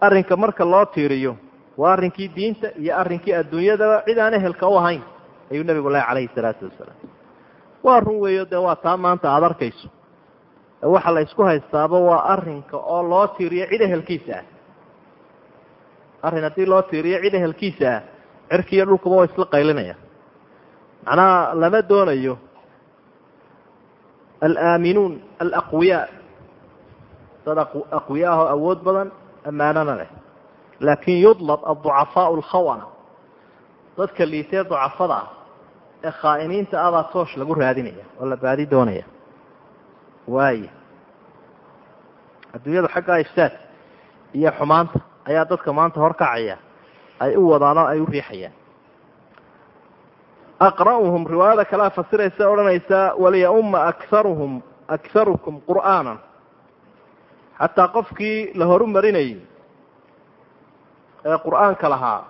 Arrinka marka loo tiiriyo waa arrinkii diinta iyo arrinkii adduunyadaba cid aan ehelka u ahayn ayuu nebigu lahay calayhi salaatu wasalaam. Waa run weeyo dee waa taa maanta aada arkayso. Waxa la isku haystaaba waa arrinka oo loo tiiriyo cid ehelkiisa ah arrin haddii loo tiiriyo cid ehelkiisa ah cirkiiyo dhulkuba waa isla qaylinaya. Macnaha lama doonayo alaaminuun alaqwiyaa. Dad aqwiya ah oo awood badan ammaanana leh. Laakin yudlab adducafaau alkhawana. Dadka liitee ducafada ah ee khaa'iniinta abaa toosh lagu raadinaya oo la baadi doonaya. Waaya adduunyadu xaggaa ifsaad iyo xumaanta ayaa dadka maanta horkacaya ay u wadaan oo ay u riixayaan. Aqra'uhum riwaayada kalea fasiraysa odhanaysaa waliyauma akaruhum akarukum qur'aanan. Xataa qofkii la horu marinayay ee qur'aanka lahaa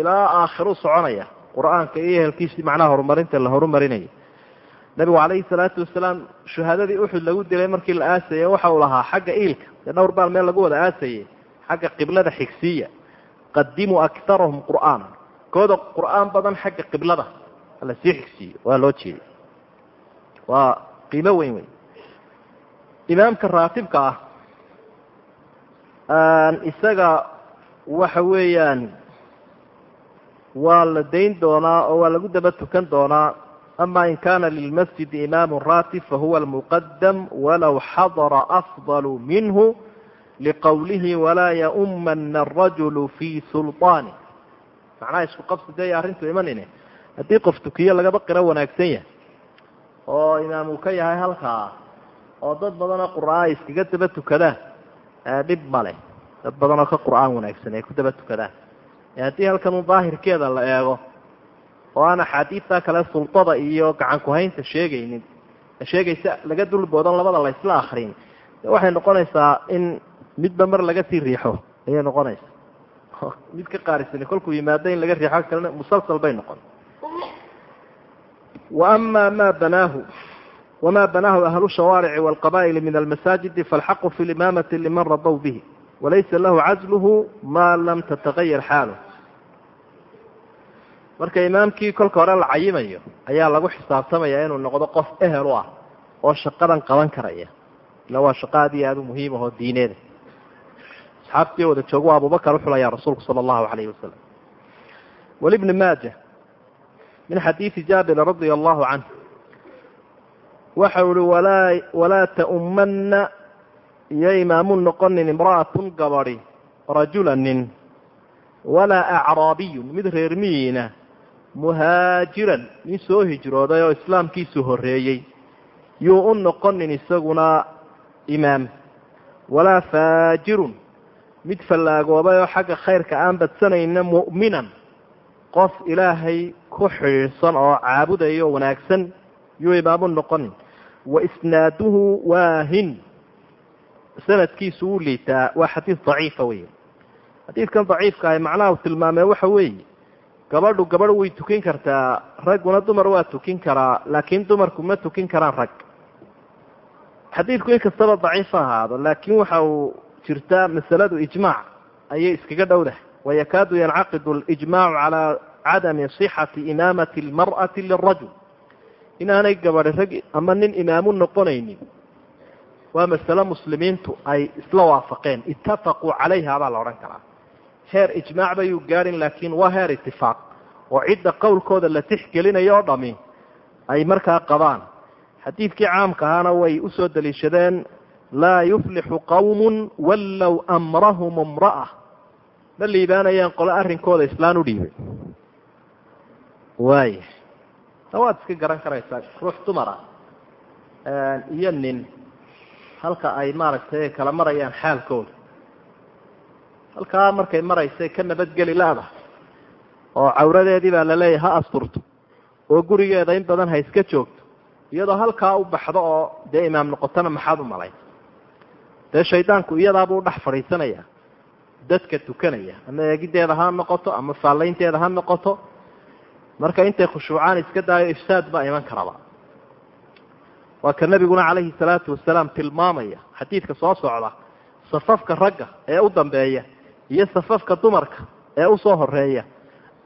ilaa aakhiru soconaya qur'aanka iyo ehelkiisii macnaha horumarinta la horu marinayay nabigu calayhi salaatu wasalaam shuhaadadii uxud lagu dilay markii la aasayay waxa uu lahaa xagga iilka dee dhowr baal meel lagu wada aasayay xagga qiblada xigsiya qadimuu akarahum qur'aanan kooda qur'aan badan xagga qiblada hala sii xigsiiyo waa loo jeeday. Waa qiimo weyn weyn. Imaamka raatibka ah isaga waxa weeyaan waa la dayn doonaa oo waa lagu daba tukan doonaa ama in kana lilmasjidi imaamu raatib fahuwa almuqadam walow xadara afdalu minhu liqowlihi walaa yaumana arajulu fii sulطaani macnaha isku qabsi arrintu imanine haddii qof tukiyo lagaba qiro wanaagsan yahay oo imaam uu ka yahay halkaa oo dad badanoo qur'aan ay iskaga daba tukadaan dhib male dad badanoo ka qur'aan wanaagsan ay ku daba tukadaan haddii halkan un daahirkeeda la eego oo aan axaadiidta kale sultada iyo gacan kuhaynta sheegaynin sheegaysa laga dulboodan labada la isla waxay noqonaysaa in midba mar laga sii riixo ayay noqonaysaa *laughs* mid ka qaarisani kolkuu yimaado in laga riixo kalena musalsal bay noqon. Wa ama ma banaahu wama banaahu ahlu shawaarici walqaba'ili min almasaajidi falxaqu fi limaamati liman radow bihi walaysa lahu cazluhu ma lam tatagayar xaaluh marka imaamkii kolka hore la cayimayo ayaa lagu xisaabtamaya inuu noqdo qof ehel u ah oo shaqadan qaban karaya. Ila waa shaqo aad iyo aada u muhiim ahoo diineeda asxaabtii wada joogo abubakar uxulaya rasuulku sala allahu alayhi wasalam walibni maaja min xadiidi jaabir radia allahu canh waxau ihi walaa walaa ta'ummanna iyo imaamu noqonin imra'atun gabadhi rajula nin walaa acraabiyun mid reer miyiina muhaajiran nin soo hijrooday oo islaamkiisu horreeyey yuu u noqonin isaguna imaam walaa faajirun mid fallaagoobay oo xagga khayrka aan badsanayna mu'minan. Qof ilaahay ku xidhiidhsan oo caabudaya oo wanaagsan yuu imaamu noqonin wa isnaaduhu waahin. Sanadkiisu wuu liitaa. Waa xadiis daciifa wey xadiidkan daciifka ahi macnaha uu tilmaamee waxa weeye gabadhu gabadh way tukin kartaa ragguna dumar waa tukin karaa laakiin dumarku ma tukin karaan rag. Xadiidku in kastaba daciif ha ahaado laakiin waxa uu jirtaa masaladu ijmaac ayay iskaga dhowdahay wayakaadu yancaqidu alijmaacu calaa cadami sixati imaamati almar'ati lirajul inaanay gabadhi rag ama nin imaamu noqonaynin waa masale muslimiintu ay isla waafaqeen. Itafaquu calayha baa la odhan karaa. Heer ijmaac bayuu gaadhin laakiin waa heer itifaaq oo cidda qowlkooda la tixgelinayo oo dhami ay markaa qabaan. Xadiidkii caamka ahaana way u soo daliishadeen laa yuflixu qawmun wallow amrahum imra'a ma liibaanayaan qole arrinkooda islaan u dhiibay waaya ta waad iska garan karaysaa ruux dumara iyo nin halka ay maaragtay kala marayaan xaalkooda halkaa markay maraysay ka nabadgeli laadahay oo cawradeedii baa la leeyahay ha asturto oo gurigeeda in badan ha iska joogto iyadoo halkaa u baxdo oo dee imaam noqotona maxaad u malay dee shaydaanku iyadaabuu dhex fadhiisanaya dadka tukanaya ama eegiddeeda ha noqoto ama faallaynteeda ha noqoto marka intay khushuucaan iska daayo ifsaad baa iman karaba. Waa ka nebiguna calayhi salaatu wasalaam tilmaamaya xadiidka soo socda safafka ragga ee u dambeeya iyo safafka dumarka ee u soo horreeya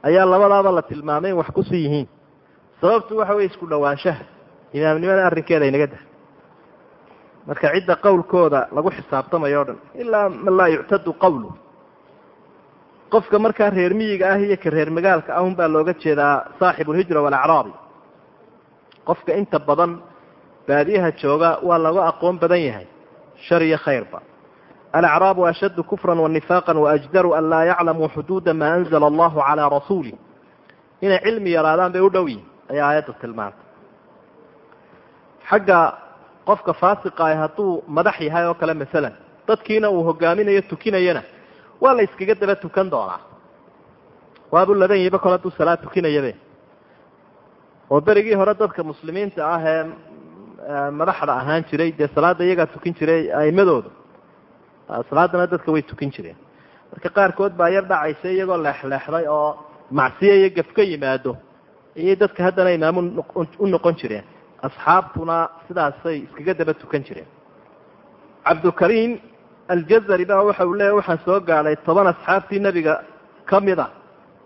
ayaa labadaaba la tilmaamay wax ku sii yihiin. Sababtu waxa weye isku dhowaanshaha imaamnimada arrinkeeda inaga dah marka cidda qowlkooda lagu xisaabtamayo o dhan ilaa man laa yuctadu qawlu. Qofka markaa reer miyiga ah iyo ka reer magaalka ah un baa looga jeedaa saaxibulhijra waalacraabi qofka inta badan baadiyaha jooga waa laga aqoon badan yahay shar iyo khayrba alacraabu ashaddu kufran wanifaaqan waajdaru an laa yaclamuu xuduuda maa anzala allahu calaa rasuulih inay cilmi yaraadaan bay u dhow yihiin ayaa aayadda tilmaantay. Xagga qofka faasiqa ah hadduu madax yahay oo kale masalan dadkiina uu hogaaminayo tukinayana waa la iskaga daba tukan doonaa. Waabuu ladan yahiba kole hadduu salaad tukinayabe oo berigii hore dadka muslimiinta ah ee madaxda ahaan jiray dee salaada iyagaa tukin jiray aimadooda salaadana dadka way tukin jireen. Marka qaarkood baa yar dhacaysa iyagoo leexleexday oo macsiyo iyo gaf ka yimaado. Ayay dadka haddana imaamu u noqon jireen asxaabtuna sidaasay iskaga daba tukan jireen. Cabdulkariim aljazari ba waxa uu leeyahy waxaan soo gaadhay toban asxaabtii nebiga ka mid a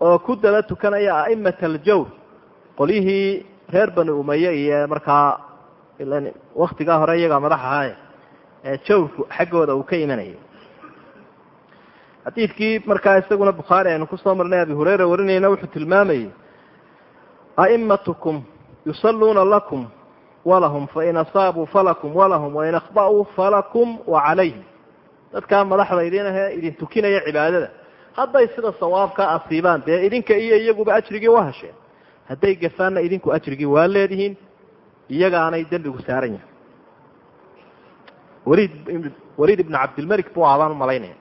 oo ku daba tukanaya a'imat aljawr qolyihii reer bani umaye iyo markaa waktigaa hore iyagaa madax ahaaye ee jawrku xaggooda uu ka imanayay. Xadiidkii markaa isaguna bukhaari aynu ku soo marnay abi hureyra warinayna wuxuu tilmaamayey a'imatukum yusalluuna lakum walahum fain asaabuu falakum walahum wain akhta'uu falakum wa calayhim. Dadkaa madaxda idin ahee idin tukinaya cibaadada. Hadday sida sawaabka asiibaan dee idinka iyo iyaguba ajrigii waa hesheen hadday gafaanna idinku ajrigii waa leedihiin iyagaanay dembigu saaran yahay. Waliid waliid ibnu cabdilmelik buu aabaan u malaynaya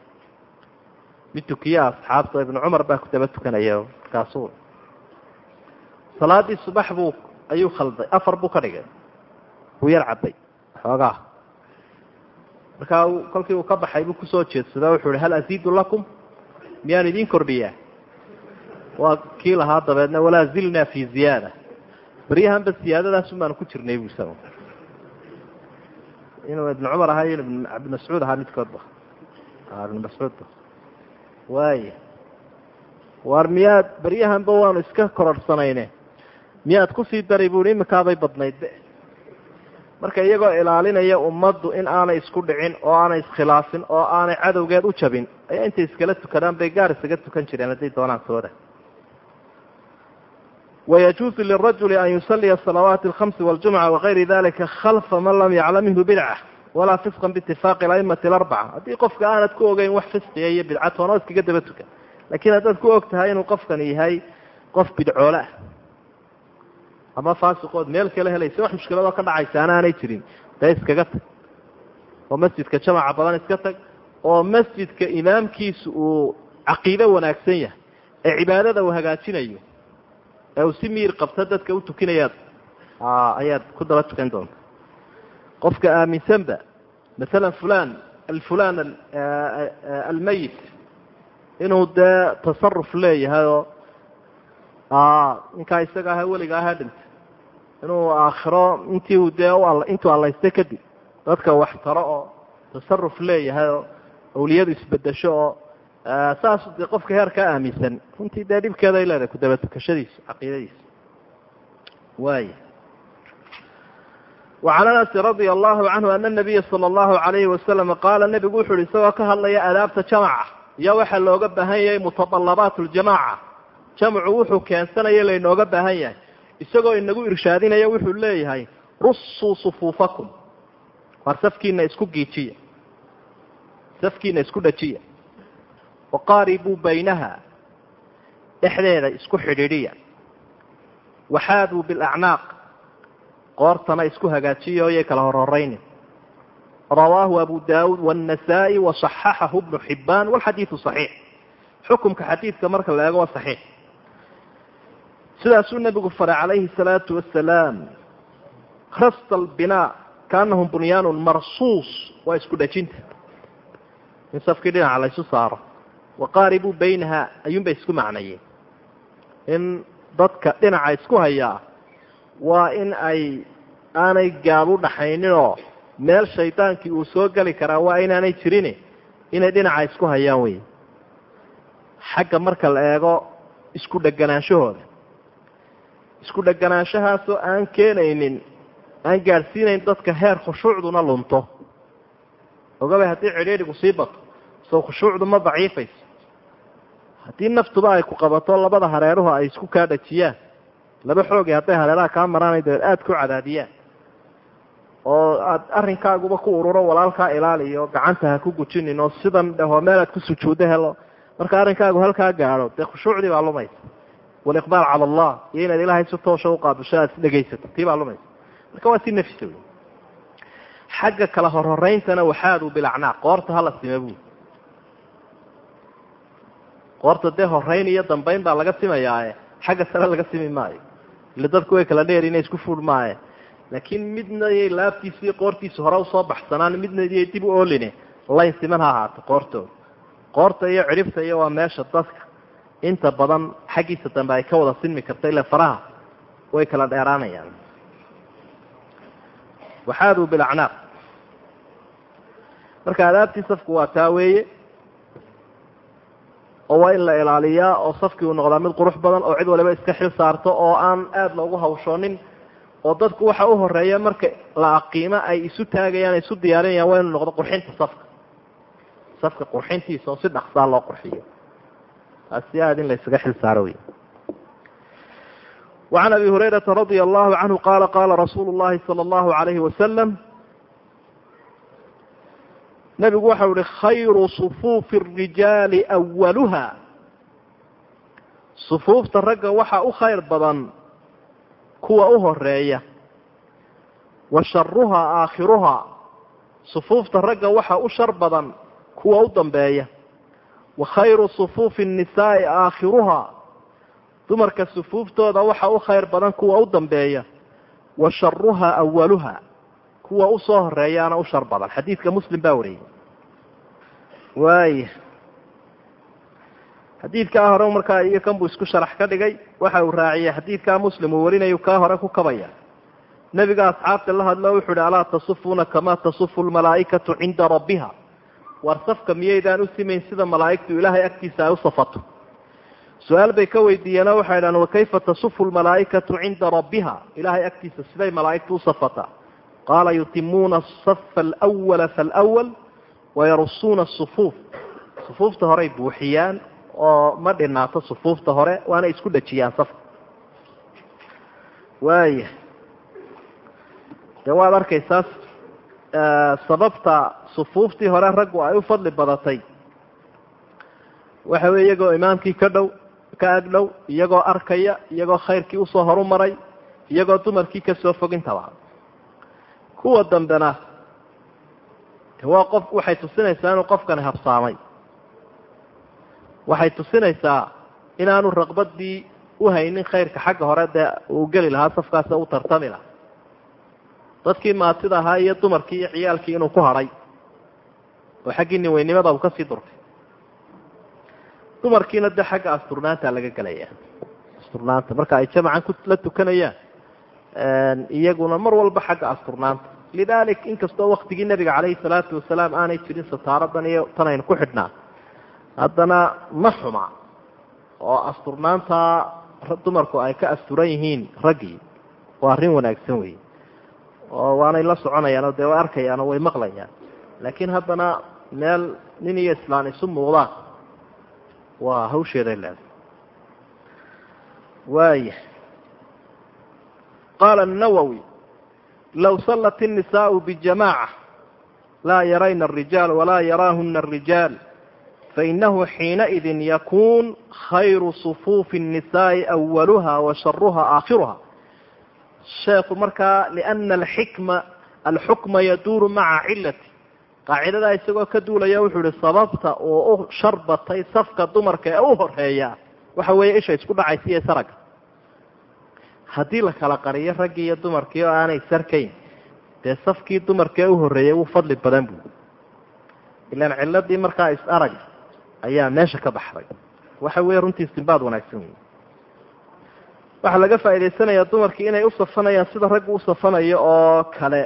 mid tukiya asxaabta ibnu cumar baa ku daba tukanaya markaasuu salaadii subax buu ayuu khalday afar buu ka dhigay buu yar cabbay. Xoogaa. Markaa kolkii uu ka baxay buu ku soo jeedsada wuxuu ihi hal aziidu lakum? Miyaan idiin kordhiyaa? Waa kii lahaa dabeedna walaa zilna fi ziyaada. Baryahanba siyaadadaasun baanu ku jirnay bu isaga inuu ibnu cumar ahaa iyo ibn mascuud ahaa midkoodba ibnu mascuudba waaya war miyaad baryahanba waanu iska kororhsanayne miyaad ku sii dari bu i imikaabay badnaydbe marka iyagoo ilaalinaya ummaddu in aanay isku dhicin oo aanay iskhilaafin oo aanay cadowgeed u jabin ayaa intay iskala tukadaan bay gaar isaga tukan jireen hadday doonaan sooda. Wayajuusu lirajuli an yusaliya salawaati alkhamsi waljumca wagayri dalika khalfa man lam yaclam minhu bidca walaa fisqan biitifaaqi aimati alarbaca haddii qofka aanad ku ogeyn wax fisqiya iyo bidca toona iskaga daba tukan. Lakiin haddaad ku og tahay inuu qofkani yahay qof bidcoole ah ama faasiqood meel kale helaysa wax mushkiladoo ka dhacaysa ana aanay jirin. Dee iskaga tag. Oo masjidka jamaca badan iska tag oo masjidka imaamkiisu uu caqiido wanaagsan yahay ee cibaadada uu hagaajinayo ee uu si miir qabta dadka u tukinayaad. Ayaad ku daba tukan doonta. Qofka aaminsanba masalan fulan alfulan almayit inuu dee tasaruf leeyahay oo ninkaa isaga aha weliga aha dhintay inuu aakhiro intii dee intuu allaystay kadib dadka wax taro oo tasaruf leeyahay oo awliyadu isbedesho oo saas dee qofka heerkaa aaminsan. Runtii dee dhibkeeday leedahay ku daba caqiidadiisa. Waay wacan anasi radia allahu canhu ana nabiya sala allahu alayhi wasalama qaala nebigu wuxu uhi isagoo ka hadlaya adaabta jamaca iyo waxaa looga baahan yahay mutadalabaat ljamaca jamcu wuxuu keensanaya laynooga baahan yahay isagoo inagu irshaadinaya wuxuu leeyahay russuu sufuufakum waar safkiina isku giijiya safkiina isku dhajiya waqaaribuu baynaha dhexdeeda isku xidhiidhiya waxaaduu bilacnaaq qoortana isku hagaajiya o yay kala horhoraynin rawaahu abu daawuud wاnasaa'i waصaxaxahu bnu xibaan walxadiidu صaxiix xukumka xadiidka marka la eego waa saxiix sidaasuu nebigu faray calayhi الsalaatu wasalaam. Rasta albinaa kaanahum bunyaanun marsuus waa isku dhajinta in safkii dhinaca laysu saaro. Waqaaribuu baynaha ayuunbay isku macnayeen. In dadka dhinaca isku hayaa waa in ay aanay gaab u dhaxayninoo meel shaydaankii uu soo geli karaa waa inaanay jirin inay dhinaca isku hayaan wey xagga marka la eego isku dheganaanshahooda isku dheganaanshahaasoo aan keenaynin aan gaadhsiinayn dadka heer khushuucduna lunto. Ogabay haddii cidhiidhigu sii bato soo khushuucdu ma daciifayso. Haddii naftuba ay ku qabato labada hareeruhu ay isku kaa dhajiyaan. Laba xoogi hadday hareeraha kaa maraanay dabeed aada ku cadaadiyaan. Oo aad arrinkaaguba ku ururo walaalkaa ilaaliyo gacanta ha ku gujinin oo sidan dhehoo meel aad ku sujuuddo helo. Marka arrinkaagu halkaa gaadho dee khushuucdii baa lumaysa waliqbaal cala allah iyo inaad ilaahay si toosha uqaabisho aad isdhegaysato tii baa lumaysa. Marka waa si nafisa wey xagga kala horhorayntana waxaadu bilacnaaq qoorta hala sima buuli qoorta dee horeyn iyo dambayn baa laga simayaae xagga sare laga simi maayo. Ile dadku way kala dheer inay isku fuur maaye laakiin midna yay laabtiisa iyo qoortiisa hore u soo baxsanaan midna yay dib u ooline siman ha ahaato qoortooda. Qoorta iyo cidhibta iyo waa meesha dadka inta badan xaggiisa dambe ay ka wada sinmi karta ila faraha way kala dheeraanayaan. Waxaaduu bilacnaaq marka adaabtii safku waa taa weeye oo waa in la ilaaliyaa oo safkii uu noqdaa mid qurux badan oo cid waliba iska xil saarto oo aan aada loogu hawshoonin oo dadku waxa u horreeya marka la aqiimo ay isu taagayaan ay isu diyaarinayaan waa inuu noqdo qurxinta safka. Safka qurxintiisa oo si dhaksaa loo qurxiyo taasi aada in la ysaga xil saaro wey وعn abi هurayرaةa radي الlahu عanهu qala qala rasuulu الlahi salى الlahu عalayhi wasalam nebigu waxau ihi khayru صufuufi الrijaali أwaluha sufuufta ragga waxa u khayr badan kuwa u horeeya wa sharuhaa aakhiruhaa sufuufta ragga waxa u shar badan kuwa u dambeeya wakhayru sufuufi nnisaai aakhiruhaa dumarka sufuuftooda waxa u khayr badan kuwa u dambeeya wa sharuha awaluha kuwa u soo soo horeeyaana u shar badan xadiidka muslim baa wariyey waaya xadiidkaa hore markaa iyo kan buu isku sharax ka dhigay waxa uu raaciyey xadiidkaa muslim uu warinayu kaa hore ku kabaya nebiga asxaabta la hadlo wuxu uhi alaa tasufuuna kamaa tasufu lmalaa'ikatu cinda rabbiha war safka miyaydaan u simayn sida malaa'igtu ilaahay agtiisa ay u safato? Su'aal bay ka weydiiyeen oo waxay dhahan wakayfa tasufu lmalaa'ikatu cinda rabbiha? Ilaahay agtiisa siday malaa'igtu u safataa qaala yutimuuna asafa alwala falwal wayarusuuna asufuuf sufuufta horey buuxiyaan oo ma dhinaato sufuufta hore waana isku dhajiyaan safka. Waaya dee waad arkaysaa sababta sufuuftii hore raggu ay u fadli badatay. Waxa weye iyagoo imaamkii ka dhow ka ag dhow iyagoo arkaya iyagoo khayrkii u soo horu maray iyagoo dumarkii ka soo fog intaba kuwa dambena waa qof waxay tusinaysaa inuu qofkani habsaamay. Waxay tusinaysaa inaanu raqbadii uhaynin khayrka xagga hore dee uu geli lahaa safkaas u tartami lahaa dadkii maatida ahaa iyo dumarkii iyo ciyaalkii inuu ku hadhay oo xaggii niweynimada uu ka sii durtay. Dumarkiina dee xagga asturnaanta laga gelaya asturnaanta marka ay jamacan la tukanayaan iyaguna mar walba xagga asturnaanta. Lidalik inkastoo waktigii nabiga calayhi salaatu wasalaam aanay jirin sataaradan iyo tan aynu ku xidhnaa. Haddana ma xuma oo asturnaanta dumarku ay ka asturan yihiin raggii waa arrin wanaagsan wey oo waanay la soconayaan oo dee way arkayaan oo way maqlayaan laakiin haddana meel nin iyo islaan isu muuqdaan waa hawsheeday leedahay waaya qaala الnawowi low sallat الnisaء bijamaaca laa yarayna الrijaal walaa yaraahuna الrijaal fainahu xiinaئidi yakun khayru صufuufi الnisaaءi أwaluha wa sharuha aakhiruha sheekhu markaa liana alxikma alxukma yaduuru maca cilati qaacidadaa isagoo ka duulaya wuxuu ihi sababta uu u sharbatay safka dumarka ee u horreeya waxa weeye isha isku dhacaysa iyo saraga haddii la kala qariyo raggii iyo dumarkii oo aanay sarkayn dee safkii dumarka ee u horreeyay wuu fadli badan buu. Ilaan ciladii markaa is arag ayaa meesha ka baxday. Waxa weeye runtii istimbaad wanaagsan wey waxaa laga faa'idaysanayaa dumarkii inay u safanayaan sida raggu u safanayo oo kale.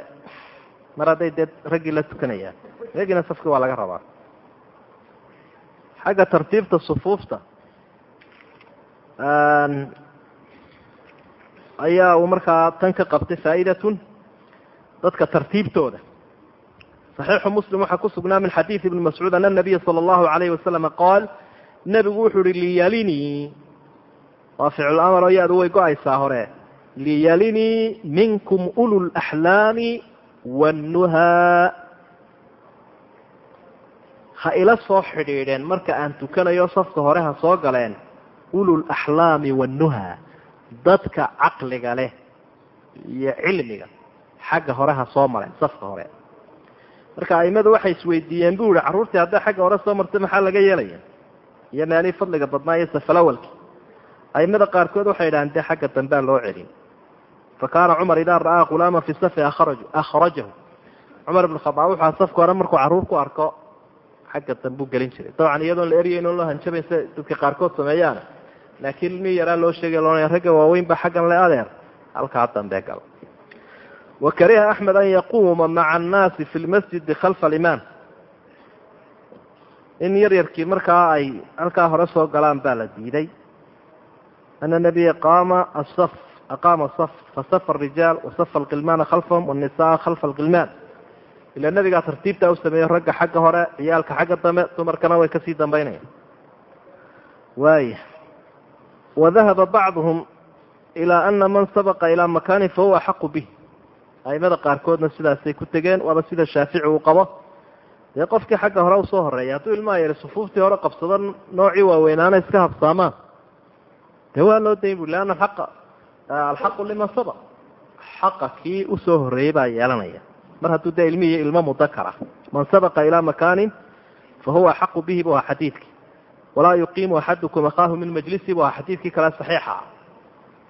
Mar hadday dee raggii la tukanayaan iyagiina safkii waa laga rabaa. Xagga tartiibta sufuufta ayaa uu markaa tan ka qabtay faa'idatun dadka tartiibtooda. صaxiixu muslim waxaa ku sugnaa min xadiidi ibni mascuud ana nabiya sala allahu alayhi wasalama qaal nebigu wuxuu uhi liyalinii waa ficlulamar oo yaadu way go'aysaa hore. Liyalinii minkum ulu laxlaami wannuhaa ha ila soo xidhiidheen marka aan tukanayo safka hore ha soo galeen. Ululaxlaami wannuhaa dadka caqliga leh iyo cilmiga. Xagga hore ha soo mareen safka hore. Marka aimadu waxay isweydiiyeen bu ihi carruurtii hadday xagga hore soo martay maxaa laga yeelaya? Iyo meelihii fadliga badnaa iyo safalawalki aimada qaarkood waxay idhahaan dee xagga dambea loo celin. Fa kaana cumar idaa ra'aa khulaama fi safi akhrajahu. Cumar ibn khadaab wuxua safka hore markuu carruur ku arko xagga dambuu gelin jiray. Dabcan iyadoon la eryayn oo loo hanjabayn dadka qaarkood sameeyaan laakiin ilmihii yaraa loo sheegay loonaya ragga waaweyn ba xaggan le adeer. Halkaa dambe gal. Wa kariha axmed an yaquuma maca annaasi fi lmasjidi khalfa alimaam. In yar yarkii markaa ay halkaa hore soo galaan baa la diiday ana nabiya qaama asaf aqaama saf fasafa arijaal wasafa alqilmaana khalfahum wanisaa khalfa alqilmaan ila nabigaa tartiibtaa u sameeyey ragga xagga hore ciyaalka xagga dambe dumarkana way ka sii dambaynayaan waaya wadahaba bacduhum ilaa ana man sabaqa ilaa makaanin fahuwa axaqu bih aimada qaarkoodna sidaasay ku tegeen waaba sida shaafici uu qabo dee qofkii xagga hore u soo horreeya hadduu ilmaha yari sufuuftii hore qabsado noocii waaweynaana iska habsaamaan dee waa loo dayn bu leanna xaqa alxaqu liman sabaq. Xaqa kii u soo horreeyey baa yeelanaya. Mar hadduu dee ilmihii ilmo mudakara man sabaqa ilaa makaanin fa huwa axaqu bihi bu aha xadiidkii. Walaa yuqiimu axadukum akhaahu min majlisi bu aha xadiidkii kale saxiixa. Ah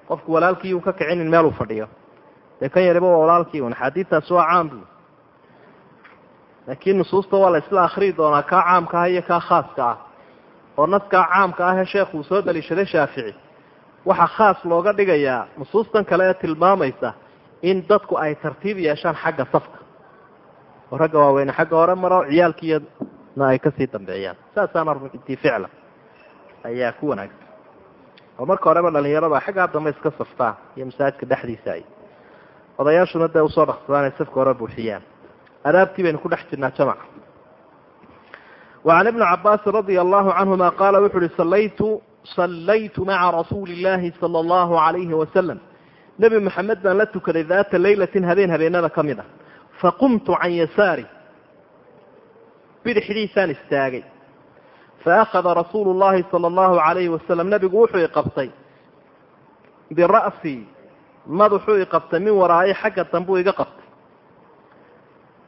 qofku walaalkii uu ka kicinin meel uu fadhiyo. Dee kan yariba waa walaalkii un xadiidtaasi waa caam bu laakiin nusuusta waa la isla akriyi doonaa kaa caamka ah iyo kaa khaaska ah. Oo naskaa caamka ahee sheekuu soo daliishaday shaafici waxaa khaas looga dhigayaa nusuustan kale ee tilmaamaysa in dadku ay tartiib yeeshaan xagga safka. Oo ragga waaweyne xagga hore maro ciyaalkiiyana ay ka sii dambeeyaan. Saasaana runtii ficla ayaa ku wanaagsan. Oo marka horeba dhalinyarada xaggaa dambe iska saftaa iyo masaajidka dhexdiisa ay. Odayaashuna dee u soo dhaqsadaan ay safka hore buuxiyaan. Adaabtii baynu ku dhex jirnaa jamaca wacan ibni cabaasin radia allaahu canhuma qaala wuxu uhi صlaytu maعa رasuuلi اللahi صلى الله عليه وسلم nebi maxamed baan la tukaday daata laylatin habeen habeenada ka mid a faqumtu can yasaari bidixdiisaan istaagay faakhada rasuulu llahi sala allahu calayhi wasalam nebigu wuxuu iqabtay bira'sii madaxuu iqabtay min waraa'i xagga dambuu iga qabtay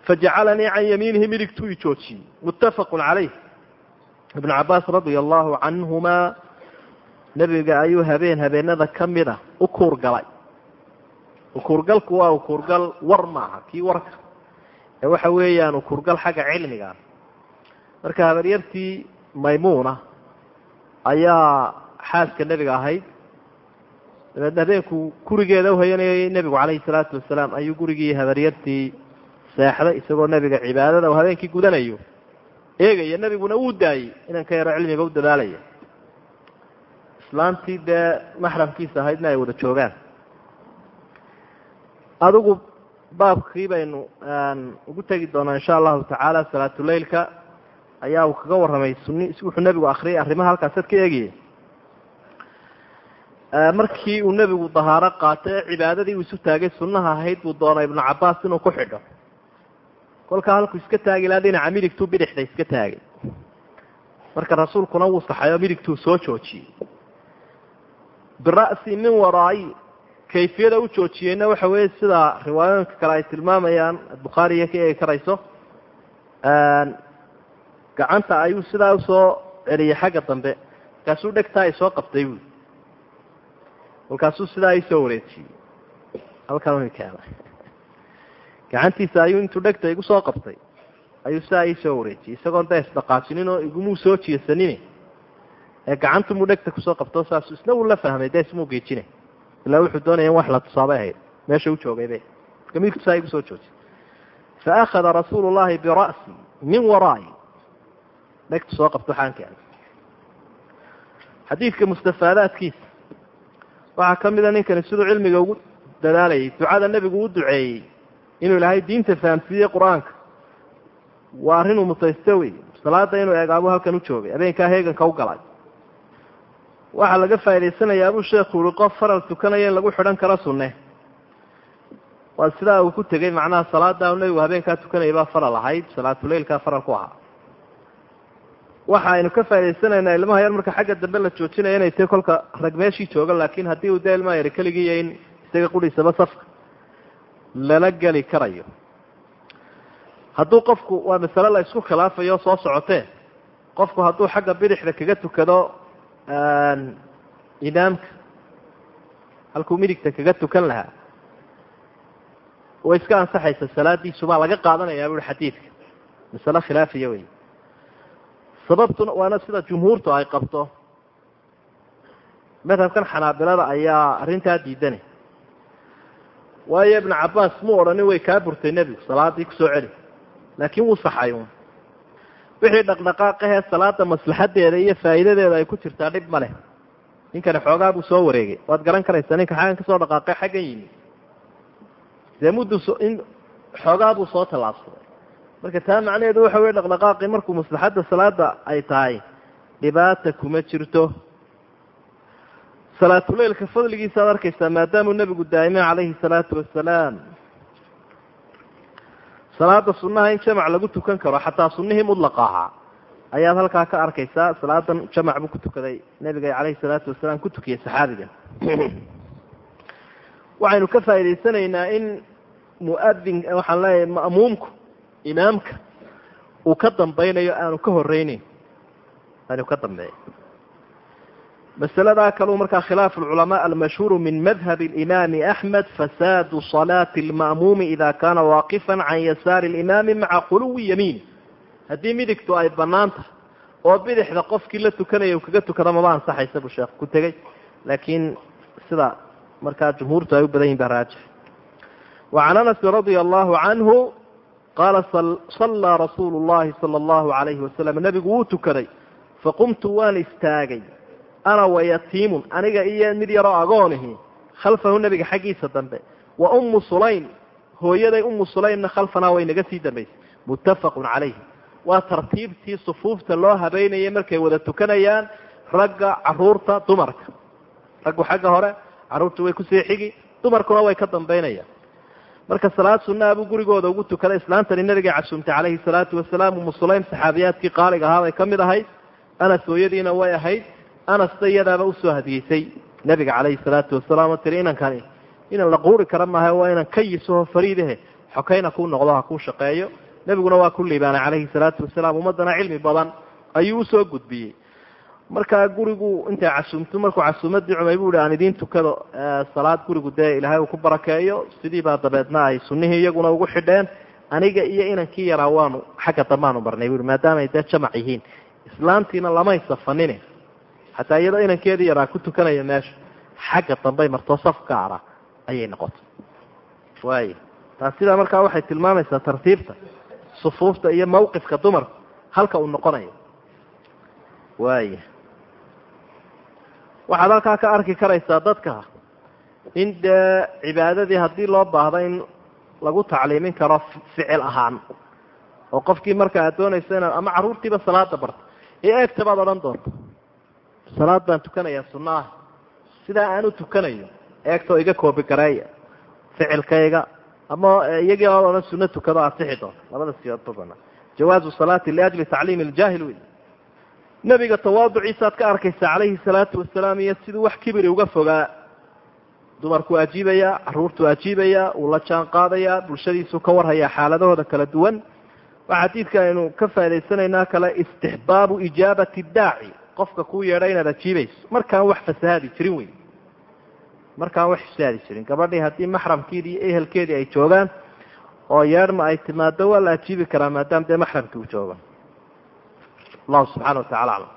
fajacalanii can yamiinihi midigtuu i joojiyey muttafaqun calayh ibnu cabaas radia allahu canhumaa nebiga ayuu habeen habeenada ka mida u kuurgalay ukuurgalku waa ukuurgal war maaha kii warka. Ee waxa weeyaan ukuurgal xagga cilmiga marka habaryartii maymuuna ayaa xaaska nebiga ahayd. Dabeedna habeenku gurigeeda uhayanayay nebigu calayhi salaatu wasalaam ayuu gurigii habaryartii seexday isagoo nebiga cibaadada uu habeenkii gudanayo. Eegaya nebiguna wuu daayey inanka yaro cilmiga u dadaalaya islaantii dee maxramkiisa ahaydna ay wada joogaan. Adigu baabkii baynu ugu tegi doonaa insha allahu tacaala salaatuleilka ayaa uu kaga warramay suni wuxuu nebigu akriyay arrimaha halkaasaad ka eegayay. Markii uu nebigu dahaaro qaatay cibaadadii uu isu taagay sunnaha ahayd buu doonay ibnu cabaas inuu ku xidho. Kolkaa halkuu iska taagi lahaa dhinaca midigtuu bidixda iska taagay. Marka rasuulkuna wuu saxay oo midigtuu soo joojiyey bira'si min waraayi kayfiyada u joojiyeyna waxa weeye sida riwaayooyinka kale ay tilmaamayaan bukhaariya ka eegi karayso gacanta ayuu sidaa u soo celiyey xagga dambe. Markaasuu dhegtaa ay soo qabtay buui kolkaasuu sidaa isoo wareejiyey halkan keena gacantiisa ayuu intuu dhegta igu soo qabtay ayuu sidaa iisoo wareejiyey isagoon da isdhaqaajinin oo igumuu soo jeesanin ee gacantumuu dhegta ku soo qabto saasu isna wuu la fahmay dee ismuu geejinay ilaa wuxuu doonaya in wax la tusaabay ahayd meesha u joogaybe midku saa igu soo joojiyay fa akhada rasuulu llahi bira'si min waraa'i. Dhegtu soo qabto waxaan keenay. Xadiidka mustafaadaadkiisa waxaa ka mida ninkani siduu cilmiga ugu dadaalayay ducada nebigu u duceeyey inuu ilaahay diinta fahamsiiyey qur'aanka. Waa arrinuu mutayste wey salaada inuu eegaabuu halkan u joogay habeenkaa heeganka u galay waxaa laga faa'idaysanayaa buu sheekhu uri qof faral tukanaya in lagu xidhan karo sunne. Waa sidaa uu ku tegey macnaha salaada nebigu habeenkaa tukanaya baa faral ahayd salaatuleilkaa faral ku ahaa. Waxa aynu ka faa'idaysanaynaa ilmaha yar marka xagga dambe la joojinaya inay tahay kolka rag meeshii jooga laakiin haddii uu dee ilmaha yar keligiiyo in isaga qudhiisaba safka lala geli karayo. Hadduu qofku waa masale la isku khilaafayo soo socotee qofku hadduu xagga bidixda kaga tukado imaamka halkuu midigta kaga tukan lahaa way iska ansaxaysa salaadiisu baa laga qaadanayaa buui xadiidka. Masale khilaafiya wey sababtuna waana sida jumhuurtu ay qabto. Madhabkan xanaabilada ayaa arrintaa diidanay waayo ibnu cabaas mu odhanin way kaa burtay nebigu salaadii ku soo celi. Laakiin wuu saxay un wixii dhaqdhaqaaqahee salaada maslaxadeeda iyo faa'iidadeeda ay ku jirtaa dhib ma leh. Ninkani xoogaa buu soo wareegay. Waad garan karaysaa ninka xaggan ka soo dhaqaaqay xaggan yimi. Dee muddu in xoogaa buu soo tallaabsaday. Marka taa macnaheedu waxa weye dhaqdhaqaaqii markuu maslaxadda salaada ay tahay dhibaata kuma jirto. Salaatuleilka fadligiisa ad arkaysaa maadaamuu nebigu daa'imay calayhi salaatu wasalaam salaada sunnaha in jamac lagu tukan karo xataa sunnihii mudlaqa ahaa ayaad halkaa ka arkaysaa salaadan jamac buu ku tukaday. Nebiga calayhi salaatu wasalaam ku tukiyey saxaabiga. *clears throat* Waxaynu ka faa'idaysanaynaa in muadin waxaan leeyahay ma'muumku imaamka uu ka dambaynayo aanu ka horeyneyn aanu ka dambeeyo masaladaa kaleu markaa khilaaf alculamaa almashhuuru min madhabi alimaami axmed fasaadu salaati alma'muumi ida kaana waaqifan can yasaari alimaami maca quluwi yamiini haddii midigtu ay bannaan tahay oo bidixda qofkii la tukanaya uu kaga tukado maba ansaxaysa buu sheekh ku tegey laakiin sida markaa jumhuurtu ay u badan yihiin baa raajix. Wacan anasi radia allahu canhu qaala sallaa rasuulu llahi sala allahu alayhi wasalam nebigu wuu tukaday faqumtu waan istaagay ana wayatiimun aniga iyo mid yaroo agoonihi khalfahu nebiga xaggiisa dambe wa ummu sulaym hooyaday ummu sulaymna khalfanaa way naga sii dambaysay muttafaqun calayhi waa tartiibtii sufuufta loo habeynayay markay wada tukanayaan ragga carruurta dumarka raggu xagga hore carruurta way ku sii xigi dumarkuna way ka dambaynayaan marka salaad sunnaha buu gurigooda ugu tukaday islaantani nabiga casuumtay calayhi salaatu wasalaam umu sulaym saxaabiyaadkii qaaliga ahaa bay ka mid ahayd anas hooyadiina way ahayd anasta iyadaaba u soo hadiyeysay nabiga calayhi salaatu wasalaam oo tiri inankani inan la quuri kara maaha waa inan ka yisoho fariidahe. Xokayna kuu noqdo ha kuu shaqeeyo. Nebiguna waa ku liibaanay calayhi salaatu wasalaam ummaddana cilmi badan ayuu u soo gudbiyey. Markaa gurigu intay casuumto markuu casuumadii cumay bu ihi aan idiin tukado salaad gurigu dee ilaahay uu ku barakeeyo. Sidii baa dabeedna ay sunnihii iyaguna ugu xidheen. Aniga iyo inankii yaraa waanu xagga dambaanu marnay bu i maadaamaay dee jamac yihiin. Islaantiina lamay safanine xataa iyadoo inankeedii yaraa ku tukanaya meesha xagga dambay martoo saf gaara ayay noqotay. Waay taas sidaa markaa waxay tilmaamaysaa tartiibta sufuufta iyo mawqifka dumarka halka uu noqonayo. Waaya waxaad halkaa ka arki karaysaa dadka in dee cibaadadii haddii loo baahdo in lagu tacliimin karo ficil ahaan oo qofkii marka aad doonayso inaad ama carruurtiiba salaada barto ee eegta baad odhan doonta salaad baan tukanayaa sunna ah sidaa aan u tukanayo eegtoo iga koobi gareeya ficilkayga ama iyagii oo odhan sunno tukado asixi doonta labada siyoodba banaan jawaazu salaati liajli tacliimi ljaahil wey nebiga tawaaduciisaad ka arkaysa calayhi salaatu wasalaam iyo siduu wax kibiri uga fogaa. Dumarkuu ajiibayaa caruurtuu ajiibayaa uu la jaan qaadayaa bulshadiisuu ka warhayaa xaaladahooda kala duwan. Waa xadiidka aynu ka faa'idaysanaynaa kale istixbaabu ijaabati daaci qofka kuu yeedha inaad ajiibayso. Markaan wax fasahaadi jirin wey markaan wax fasahaadi jirin. Gabadhii haddii maxramkeedii iyo ehelkeedii ay joogaan oo yeedhma ay timaado waa la ajiibi karaa maadaama dee maxramkii uu joogo. Allahu subxana wa tacala aclam